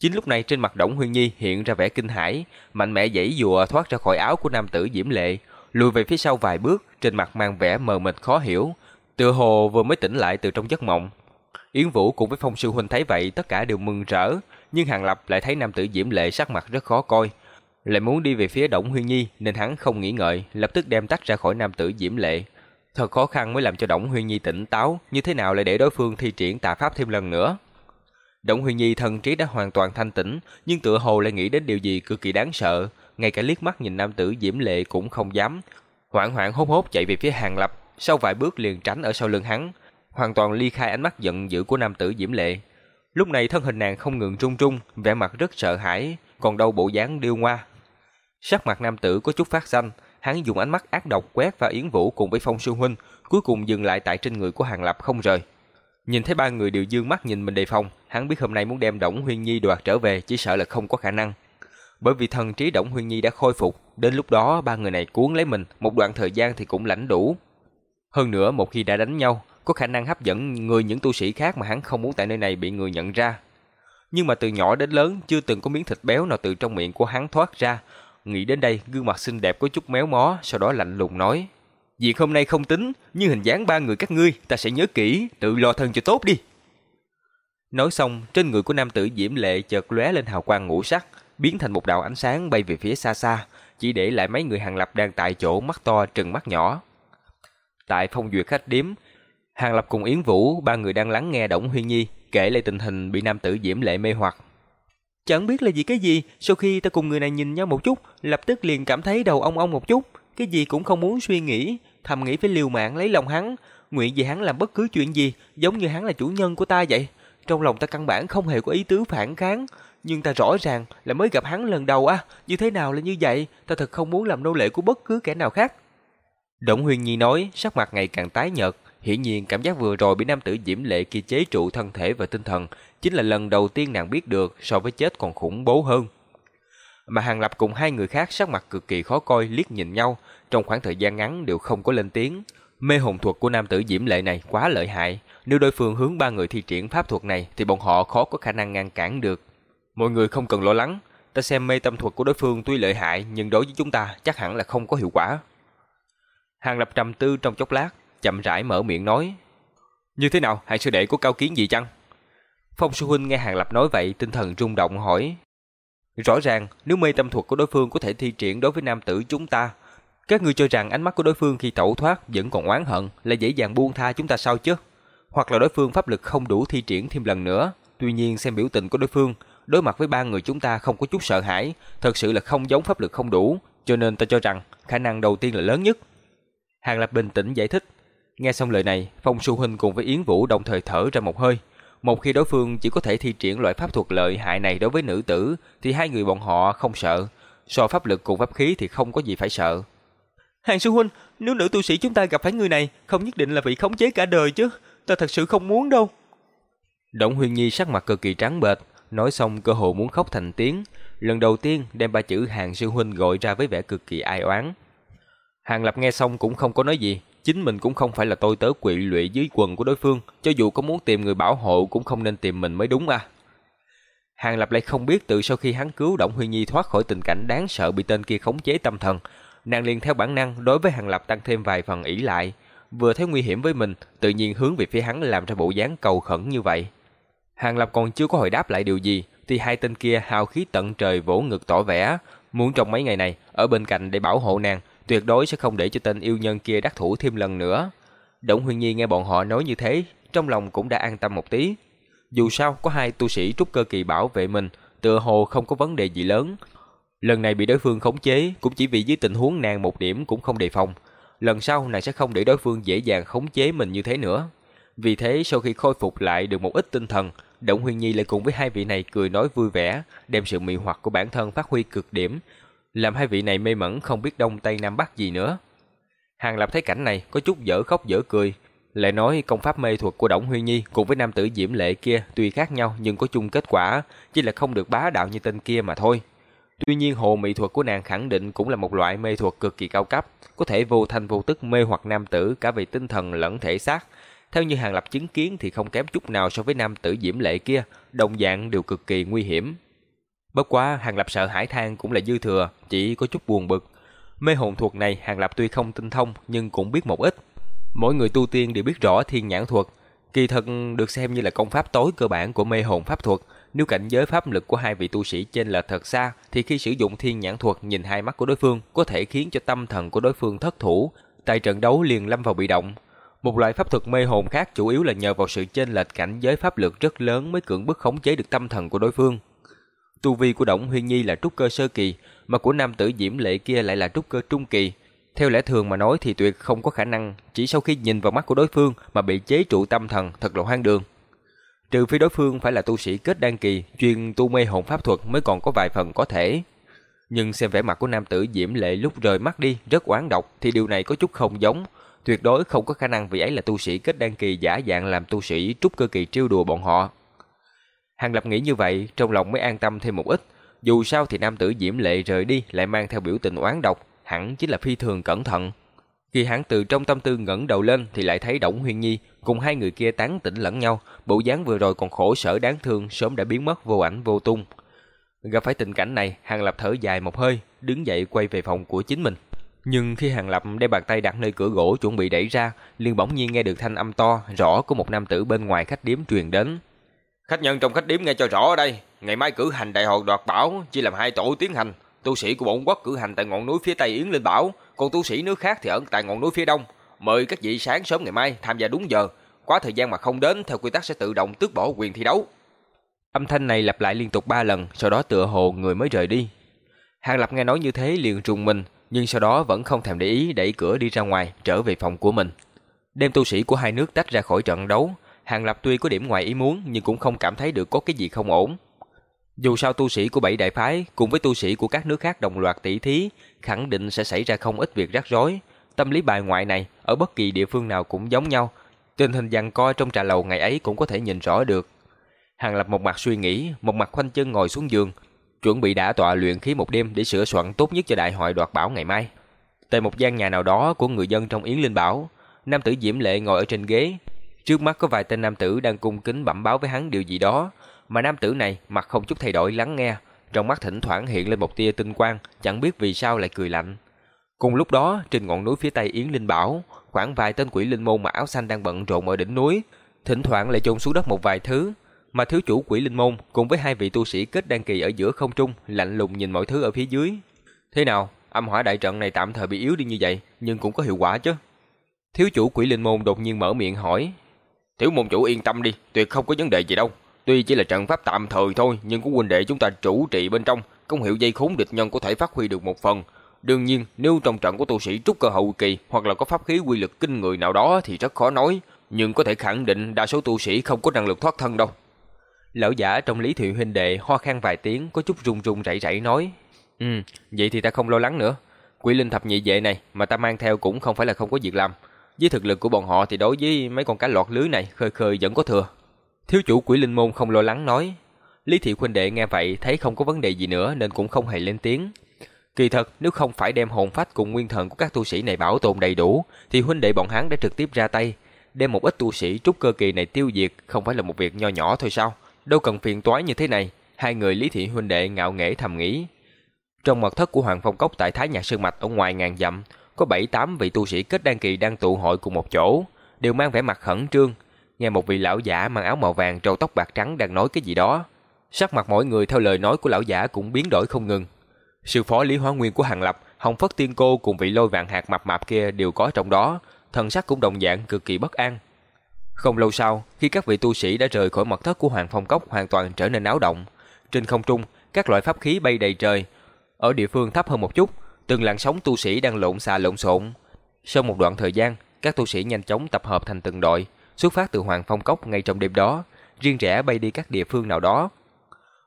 Chính lúc này trên mặt Đổng Huyên Nhi hiện ra vẻ kinh hãi, mạnh mẽ giãy dùa thoát ra khỏi áo của nam tử Diễm Lệ, lùi về phía sau vài bước, trên mặt mang vẻ mờ mịt khó hiểu, tựa hồ vừa mới tỉnh lại từ trong giấc mộng. Yến Vũ cùng với Phong sư huynh thấy vậy, tất cả đều mừng rỡ, nhưng Hàng Lập lại thấy nam tử Diễm Lệ sắc mặt rất khó coi, lại muốn đi về phía Đổng Huyên Nhi nên hắn không nghĩ ngợi, lập tức đem tách ra khỏi nam tử Diễm Lệ. Thật khó khăn mới làm cho Đổng Huyên Nhi tỉnh táo, như thế nào lại để đối phương thi triển tà pháp thêm lần nữa. Đổng Huyên Nhi thần trí đã hoàn toàn thanh tĩnh, nhưng tựa hồ lại nghĩ đến điều gì cực kỳ đáng sợ, ngay cả liếc mắt nhìn nam tử Diễm Lệ cũng không dám. Hoảng hoảng hốt hốt chạy về phía Hàng Lập, sau vài bước liền tránh ở sau lưng hắn, hoàn toàn ly khai ánh mắt giận dữ của nam tử Diễm Lệ. Lúc này thân hình nàng không ngừng run run vẻ mặt rất sợ hãi, còn đâu bộ dáng điêu ngoa. Sắc mặt nam tử có chút phát xanh, hắn dùng ánh mắt ác độc quét vào Yến Vũ cùng với Phong Sư huynh, cuối cùng dừng lại tại trên người của Hàng Lập không rời. Nhìn thấy ba người đều dương mắt nhìn mình đề phòng, hắn biết hôm nay muốn đem Đổng Huyên Nhi đoạt trở về chỉ sợ là không có khả năng. Bởi vì thần trí Đổng Huyên Nhi đã khôi phục, đến lúc đó ba người này cuốn lấy mình, một đoạn thời gian thì cũng lãnh đủ. Hơn nữa, một khi đã đánh nhau, có khả năng hấp dẫn người những tu sĩ khác mà hắn không muốn tại nơi này bị người nhận ra. Nhưng mà từ nhỏ đến lớn chưa từng có miếng thịt béo nào từ trong miệng của hắn thoát ra. Nghĩ đến đây, gương mặt xinh đẹp có chút méo mó, sau đó lạnh lùng nói: "Việc hôm nay không tính, nhưng hình dáng ba người các ngươi, ta sẽ nhớ kỹ, tự lo thân cho tốt đi." Nói xong, trên người của nam tử Diễm Lệ chợt lóe lên hào quang ngũ sắc, biến thành một đạo ánh sáng bay về phía xa xa, chỉ để lại mấy người hàng lập đang tại chỗ mắt to trừng mắt nhỏ. Tại phong duyệt khách điếm, Hàng Lập cùng Yến Vũ, ba người đang lắng nghe Đổng Huyên Nhi kể lại tình hình bị nam tử Diễm Lệ mê hoặc. Chẳng biết là gì cái gì, sau khi ta cùng người này nhìn nhau một chút, lập tức liền cảm thấy đầu ong ong một chút, cái gì cũng không muốn suy nghĩ, thầm nghĩ phải liều mạng lấy lòng hắn, nguyện gì hắn làm bất cứ chuyện gì, giống như hắn là chủ nhân của ta vậy. Trong lòng ta căn bản không hề có ý tứ phản kháng, nhưng ta rõ ràng là mới gặp hắn lần đầu á, như thế nào là như vậy, ta thật không muốn làm nô lệ của bất cứ kẻ nào khác. Động Huyền Nhi nói, sắc mặt ngày càng tái nhợt, Hiển nhiên cảm giác vừa rồi bị nam tử Diễm Lệ kia chế trụ thân thể và tinh thần chính là lần đầu tiên nàng biết được so với chết còn khủng bố hơn. Mà Hàng Lập cùng hai người khác sắc mặt cực kỳ khó coi liếc nhìn nhau, trong khoảng thời gian ngắn đều không có lên tiếng. Mê hồn thuật của nam tử Diễm Lệ này quá lợi hại, nếu đối phương hướng ba người thi triển pháp thuật này thì bọn họ khó có khả năng ngăn cản được. Mọi người không cần lo lắng, ta xem mê tâm thuật của đối phương tuy lợi hại nhưng đối với chúng ta chắc hẳn là không có hiệu quả. Hàng Lập trầm tư trong chốc lát, chậm rãi mở miệng nói. Như thế nào, hạng sư đệ có cao kiến gì chăng? Phong sư huynh nghe Hàng Lập nói vậy, tinh thần rung động hỏi. Rõ ràng, nếu mê tâm thuật của đối phương có thể thi triển đối với nam tử chúng ta, các ngươi cho rằng ánh mắt của đối phương khi tẩu thoát vẫn còn oán hận là dễ dàng buông tha chúng ta sao chứ? Hoặc là đối phương pháp lực không đủ thi triển thêm lần nữa. Tuy nhiên xem biểu tình của đối phương, đối mặt với ba người chúng ta không có chút sợ hãi, thật sự là không giống pháp lực không đủ, cho nên ta cho rằng khả năng đầu tiên là lớn nhất. Hàng Lập bình tĩnh giải thích. Nghe xong lời này, Phong Su Huynh cùng với Yến Vũ đồng thời thở ra một hơi. Một khi đối phương chỉ có thể thi triển loại pháp thuật lợi hại này đối với nữ tử, thì hai người bọn họ không sợ. So pháp lực cùng pháp khí thì không có gì phải sợ. Hàng Sư Huynh, nếu nữ tu sĩ chúng ta gặp phải người này, không nhất định là bị khống chế cả đời chứ. Ta thật sự không muốn đâu. Động Huyền Nhi sắc mặt cực kỳ trắng bệch, nói xong cơ hồ muốn khóc thành tiếng. Lần đầu tiên đem ba chữ Hàng Sư Huynh gọi ra với vẻ cực kỳ ai oán. Hàng Lập nghe xong cũng không có nói gì, chính mình cũng không phải là tôi tớ quỵ lụy dưới quần của đối phương, cho dù có muốn tìm người bảo hộ cũng không nên tìm mình mới đúng à. Hàng Lập lại không biết từ sau khi hắn cứu Động Huy Nhi thoát khỏi tình cảnh đáng sợ bị tên kia khống chế tâm thần, nàng liền theo bản năng đối với Hàng Lập tăng thêm vài phần ỷ lại, vừa thấy nguy hiểm với mình, tự nhiên hướng về phía hắn làm ra bộ dáng cầu khẩn như vậy. Hàng Lập còn chưa có hồi đáp lại điều gì, thì hai tên kia hào khí tận trời vỗ ngực tỏ vẻ, muốn trong mấy ngày này ở bên cạnh để bảo hộ nàng, tuyệt đối sẽ không để cho tên yêu nhân kia đắc thủ thêm lần nữa. Động Huyền Nhi nghe bọn họ nói như thế, trong lòng cũng đã an tâm một tí. Dù sao có hai tu sĩ trúc cơ kỳ bảo vệ mình, tựa hồ không có vấn đề gì lớn. Lần này bị đối phương khống chế cũng chỉ vì dưới tình huống nàng một điểm cũng không đề phòng. Lần sau nàng sẽ không để đối phương dễ dàng khống chế mình như thế nữa. Vì thế sau khi khôi phục lại được một ít tinh thần, Động Huyền Nhi lại cùng với hai vị này cười nói vui vẻ, đem sự mị hoặc của bản thân phát huy cực điểm, làm hai vị này mê mẩn không biết đông tây nam bắc gì nữa. Hàng Lập thấy cảnh này có chút dở khóc dở cười, lại nói công pháp mê thuật của Đổng Huy Nhi cùng với nam tử Diễm Lệ kia tuy khác nhau nhưng có chung kết quả, chỉ là không được bá đạo như tên kia mà thôi. Tuy nhiên hồ mỹ thuật của nàng khẳng định cũng là một loại mê thuật cực kỳ cao cấp, có thể vô thanh vô tức mê hoặc nam tử cả về tinh thần lẫn thể xác. Theo như Hàng Lập chứng kiến thì không kém chút nào so với nam tử Diễm Lệ kia, đồng dạng đều cực kỳ nguy hiểm. Bất quá Hàng Lập sợ hải thang cũng là dư thừa, chỉ có chút buồn bực. Mê hồn thuật này Hàng Lập tuy không tinh thông nhưng cũng biết một ít. Mỗi người tu tiên đều biết rõ thiên nhãn thuật, kỳ thật được xem như là công pháp tối cơ bản của mê hồn pháp thuật. Nếu cảnh giới pháp lực của hai vị tu sĩ trên là thật xa, thì khi sử dụng thiên nhãn thuật nhìn hai mắt của đối phương có thể khiến cho tâm thần của đối phương thất thủ, tại trận đấu liền lâm vào bị động. Một loại pháp thuật mê hồn khác chủ yếu là nhờ vào sự chênh lệch cảnh giới pháp lực rất lớn mới cưỡng bức khống chế được tâm thần của đối phương. Tu vi của Đổng Huyên Nhi là trúc cơ sơ kỳ, mà của nam tử Diễm Lệ kia lại là trúc cơ trung kỳ. Theo lẽ thường mà nói thì tuyệt không có khả năng chỉ sau khi nhìn vào mắt của đối phương mà bị chế trụ tâm thần thật là hoang đường. Trừ phi đối phương phải là tu sĩ kết đan kỳ, chuyên tu mê hồn pháp thuật mới còn có vài phần có thể. Nhưng xem vẻ mặt của nam tử Diễm Lệ lúc rời mắt đi rất oán độc thì điều này có chút không giống. Tuyệt đối không có khả năng vì ấy là tu sĩ kết đan kỳ giả dạng làm tu sĩ trúc cơ kỳ trêu đùa bọn họ. Hàng Lập nghĩ như vậy, trong lòng mới an tâm thêm một ít. Dù sao thì nam tử Diễm Lệ rời đi lại mang theo biểu tình oán độc, hẳn chính là phi thường cẩn thận. Khi hắn từ trong tâm tư ngẩng đầu lên thì lại thấy Đổng Huyên Nhi cùng hai người kia tán tỉnh lẫn nhau, bộ dáng vừa rồi còn khổ sở đáng thương sớm đã biến mất vô ảnh vô tung. Gặp phải tình cảnh này, Hàng Lập thở dài một hơi, đứng dậy quay về phòng của chính mình. Nhưng khi Hàng Lập đem bàn tay đặt nơi cửa gỗ chuẩn bị đẩy ra, liền bỗng nhiên nghe được thanh âm to, rõ của một nam tử bên ngoài khách điếm truyền đến. Khách nhân trong khách điếm nghe cho rõ ở đây, ngày mai cử hành đại hội đoạt bảo, chia làm hai tổ tiến hành. Tu sĩ của bổn quốc cử hành tại ngọn núi phía tây Yến Linh Bảo, còn tu sĩ nước khác thì ở tại ngọn núi phía đông. Mời các vị sáng sớm ngày mai tham gia đúng giờ, quá thời gian mà không đến theo quy tắc sẽ tự động tước bỏ quyền thi đấu. Âm thanh này lặp lại liên tục ba lần, sau đó tựa hồ người mới rời đi. Hàng Lập nghe nói như thế liền trùng mình, nhưng sau đó vẫn không thèm để ý đẩy cửa đi ra ngoài, trở về phòng của mình. Đem tu sĩ của hai nước tách ra khỏi trận đấu, Hàng Lập tuy có điểm ngoài ý muốn nhưng cũng không cảm thấy được có cái gì không ổn. Dù sao tu sĩ của bảy đại phái cùng với tu sĩ của các nước khác đồng loạt tỷ thí, khẳng định sẽ xảy ra không ít việc rắc rối. Tâm lý bài ngoại này ở bất kỳ địa phương nào cũng giống nhau, Tình hình giằng co trong trà lầu ngày ấy cũng có thể nhìn rõ được. Hàng Lập một mặt suy nghĩ, một mặt khoanh chân ngồi xuống giường, chuẩn bị đã tọa luyện khí một đêm để sửa soạn tốt nhất cho đại hội đoạt bảo ngày mai. Tại một gian nhà nào đó của người dân trong Yến Linh Bảo, nam tử Diễm Lệ ngồi ở trên ghế, trước mắt có vài tên nam tử đang cung kính bẩm báo với hắn điều gì đó, mà nam tử này mặt không chút thay đổi lắng nghe, trong mắt thỉnh thoảng hiện lên một tia tinh quang, chẳng biết vì sao lại cười lạnh. Cùng lúc đó, trên ngọn núi phía tây Yến Linh Bảo, khoảng vài tên quỷ linh môn mặc áo xanh đang bận rộn ở đỉnh núi, thỉnh thoảng lại chôn xuống đất một vài thứ, mà thiếu chủ quỷ linh môn cùng với hai vị tu sĩ kết đan kỳ ở giữa không trung, lạnh lùng nhìn mọi thứ ở phía dưới. Thế nào, âm hỏa đại trận này tạm thời bị yếu đi như vậy, nhưng cũng có hiệu quả chứ? Thiếu chủ quỷ linh môn đột nhiên mở miệng hỏi. Thiếu môn chủ yên tâm đi, tuyệt không có vấn đề gì đâu. Tuy chỉ là trận pháp tạm thời thôi, nhưng của huynh đệ chúng ta chủ trị bên trong, công hiệu dây khốn địch nhân có thể phát huy được một phần. Đương nhiên, nếu trong trận của tu sĩ trúc cơ hậu kỳ hoặc là có pháp khí quy lực kinh người nào đó thì rất khó nói, nhưng có thể khẳng định đa số tu sĩ không có năng lực thoát thân đâu. Lão giả trong Lý Thụy huynh đệ ho khan vài tiếng, có chút run run rẩy rẩy nói: "Ừ, vậy thì ta không lo lắng nữa. Quỷ linh thập nhị vệ này mà ta mang theo cũng không phải là không có việc làm. Với thực lực của bọn họ thì đối với mấy con cá lọt lưới này khơi khơi vẫn có thừa." Thiếu chủ Quỷ Linh môn không lo lắng nói. Lý Thị huynh đệ nghe vậy thấy không có vấn đề gì nữa nên cũng không hề lên tiếng. Kỳ thật, nếu không phải đem hồn phách cùng nguyên thần của các tu sĩ này bảo tồn đầy đủ, thì huynh đệ bọn hắn đã trực tiếp ra tay, đem một ít tu sĩ trúc cơ kỳ này tiêu diệt, không phải là một việc nho nhỏ thôi sao? Đâu cần phiền toái như thế này, hai người Lý Thị huynh đệ ngạo nghễ thầm nghĩ. Trong mật thất của Hoàng Phong Cốc tại Thái Nhạc Sơn Mạch ở ngoài ngàn dặm, có bảy tám vị tu sĩ kết đan kỳ đang tụ hội cùng một chỗ, đều mang vẻ mặt khẩn trương. Nghe một vị lão giả mang áo màu vàng trâu tóc bạc trắng đang nói cái gì đó. Sắc mặt mỗi người theo lời nói của lão giả cũng biến đổi không ngừng. Sư phó Lý Hóa Nguyên của Hàng Lập, Hồng Phất Tiên Cô cùng vị lôi vạn hạt mập mạp kia đều có trong đó, thần sắc cũng đồng dạng cực kỳ bất an. Không lâu sau, khi các vị tu sĩ đã rời khỏi mật thất của Hoàng Phong Cốc hoàn toàn trở nên náo động, trên không trung, các loại pháp khí bay đầy trời. Ở địa phương thấp hơn một chút, từng làn sóng tu sĩ đang lộn xà lộn xộn. Sau một đoạn thời gian, các tu sĩ nhanh chóng tập hợp thành từng đội, xuất phát từ Hoàng Phong Cốc ngay trong đêm đó, riêng rẽ bay đi các địa phương nào đó.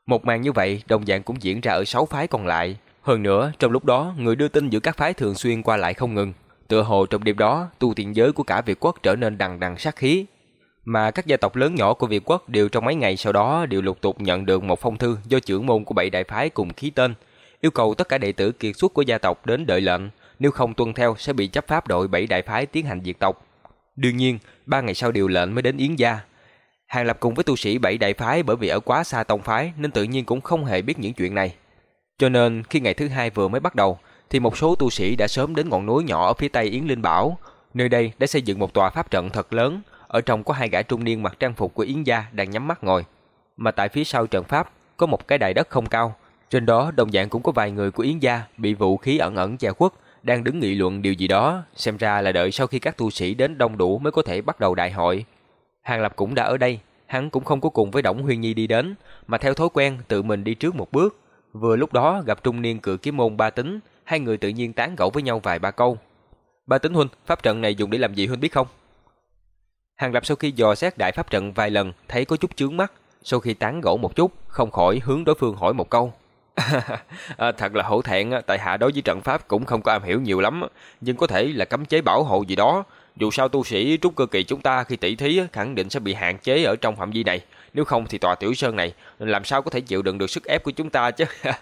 Một màn như vậy đồng dạng cũng diễn ra ở sáu phái còn lại. Hơn nữa, trong lúc đó, người đưa tin giữa các phái thường xuyên qua lại không ngừng. Tựa hồ trong đêm đó, tu tiên giới của cả Việt quốc trở nên đằng đằng sát khí. Mà các gia tộc lớn nhỏ của Việt quốc đều trong mấy ngày sau đó đều lục tục nhận được một phong thư do trưởng môn của bảy đại phái cùng ký tên, yêu cầu tất cả đệ tử kiệt xuất của gia tộc đến đợi lệnh, nếu không tuân theo sẽ bị chấp pháp đội bảy đại phái tiến hành diệt tộc. Đương nhiên, ba ngày sau điều lệnh mới đến Yến gia. Hàng Lập cùng với tu sĩ bảy đại phái bởi vì ở quá xa tông phái nên tự nhiên cũng không hề biết những chuyện này. Cho nên khi ngày thứ hai vừa mới bắt đầu thì một số tu sĩ đã sớm đến ngọn núi nhỏ ở phía tây Yến Linh Bảo. Nơi đây đã xây dựng một tòa pháp trận thật lớn, ở trong có hai gã trung niên mặc trang phục của Yến gia đang nhắm mắt ngồi. Mà tại phía sau trận pháp có một cái đài đất không cao, trên đó đồng dạng cũng có vài người của Yến gia bị vũ khí ẩn ẩn che khuất, đang đứng nghị luận điều gì đó, xem ra là đợi sau khi các tu sĩ đến đông đủ mới có thể bắt đầu đại hội. Hàng Lập cũng đã ở đây, hắn cũng không có cùng với Đổng Huyên Nhi đi đến, mà theo thói quen tự mình đi trước một bước. Vừa lúc đó gặp trung niên cự kiếm môn ba tính, hai người tự nhiên tán gẫu với nhau vài ba câu. Ba tính huynh, pháp trận này dùng để làm gì huynh biết không? Hàng Lập sau khi dò xét đại pháp trận vài lần, thấy có chút chướng mắt, sau khi tán gẫu một chút, không khỏi hướng đối phương hỏi một câu. [laughs] à, thật là hổ thẹn, tại hạ đối với trận pháp cũng không có am hiểu nhiều lắm, nhưng có thể là cấm chế bảo hộ gì đó. Dù sao tu sĩ trúc cơ kỳ chúng ta khi tỷ thí khẳng định sẽ bị hạn chế ở trong phạm vi này, nếu không thì tòa tiểu sơn này làm sao có thể chịu đựng được sức ép của chúng ta chứ. [laughs]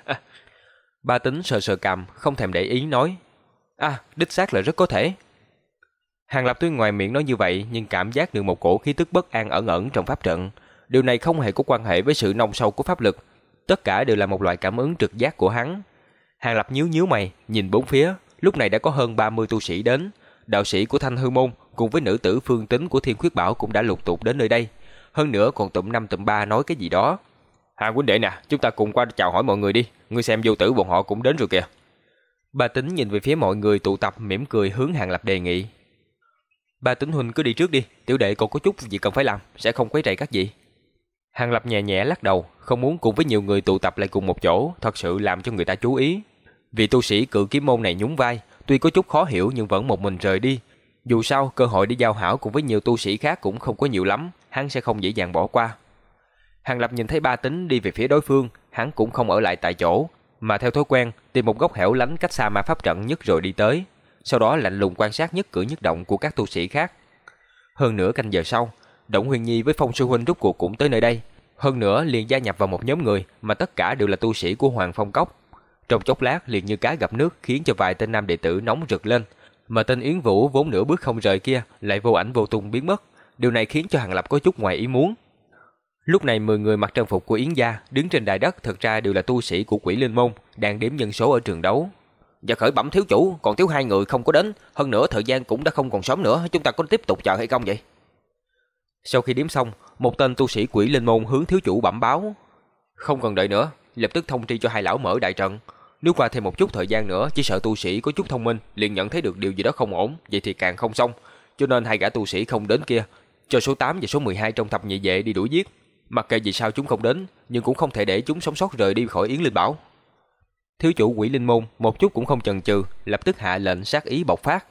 ba tính sờ sờ cằm, không thèm để ý nói. À, đích xác là rất có thể. Hàng Lập tuy ngoài miệng nói như vậy nhưng cảm giác được một cổ khí tức bất an ẩn ẩn trong pháp trận. Điều này không hề có quan hệ với sự nông sâu của pháp lực, tất cả đều là một loại cảm ứng trực giác của hắn. Hàng Lập nhíu nhíu mày, nhìn bốn phía, lúc này đã có hơn 30 tu sĩ đến, đạo sĩ của Thanh Hư môn cùng với nữ tử Phương Tính của Thiên Khuyết Bảo cũng đã lục tục đến nơi đây, hơn nữa còn tụm năm tụm ba nói cái gì đó. Hàng huynh đệ nè, chúng ta cùng qua chào hỏi mọi người đi, ngươi xem vô tử bọn họ cũng đến rồi kìa. Bà Tính nhìn về phía mọi người tụ tập mỉm cười hướng Hàng Lập đề nghị. Ba tính huynh cứ đi trước đi, tiểu đệ còn có chút gì cần phải làm, sẽ không quấy rầy các vị. Hàng Lập nhẹ nhẹ lắc đầu, không muốn cùng với nhiều người tụ tập lại cùng một chỗ, thật sự làm cho người ta chú ý. Vị tu sĩ cự kiếm môn này nhún vai, tuy có chút khó hiểu nhưng vẫn một mình rời đi. Dù sao, cơ hội đi giao hảo cùng với nhiều tu sĩ khác cũng không có nhiều lắm, hắn sẽ không dễ dàng bỏ qua. Hàng Lập nhìn thấy ba tính đi về phía đối phương, hắn cũng không ở lại tại chỗ, mà theo thói quen tìm một góc hẻo lánh cách xa ma pháp trận nhất rồi đi tới sau đó lạnh lùng quan sát nhất cử nhất động của các tu sĩ khác. Hơn nửa canh giờ sau, Động Huyền Nhi với Phong Sư Huynh rút cuộc cũng tới nơi đây. Hơn nữa liền gia nhập vào một nhóm người mà tất cả đều là tu sĩ của Hoàng Phong Cốc. Trong chốc lát liền như cá gặp nước khiến cho vài tên nam đệ tử nóng rực lên. Mà tên Yến Vũ vốn nửa bước không rời kia lại vô ảnh vô tung biến mất. Điều này khiến cho Hàng Lập có chút ngoài ý muốn. Lúc này 10 người mặc trang phục của Yến gia đứng trên đài đất thật ra đều là tu sĩ của Quỷ Linh môn, đang đếm nhân số ở trường đấu. Và khởi bẩm thiếu chủ, còn thiếu hai người không có đến, hơn nữa thời gian cũng đã không còn sớm nữa, chúng ta có tiếp tục chờ hay không vậy? Sau khi điểm xong, một tên tu sĩ Quỷ Linh môn hướng thiếu chủ bẩm báo, không cần đợi nữa, lập tức thông tri cho hai lão mở đại trận. Nếu qua thêm một chút thời gian nữa, chỉ sợ tu sĩ có chút thông minh liền nhận thấy được điều gì đó không ổn, vậy thì càng không xong. Cho nên hai gã tu sĩ không đến kia, cho số 8 và số 12 trong thập nhị vệ đi đuổi giết. Mặc kệ vì sao chúng không đến, nhưng cũng không thể để chúng sống sót rời đi khỏi Yến Linh Bảo. Thiếu chủ quỷ linh môn một chút cũng không chần chừ, lập tức hạ lệnh sát ý bộc phát.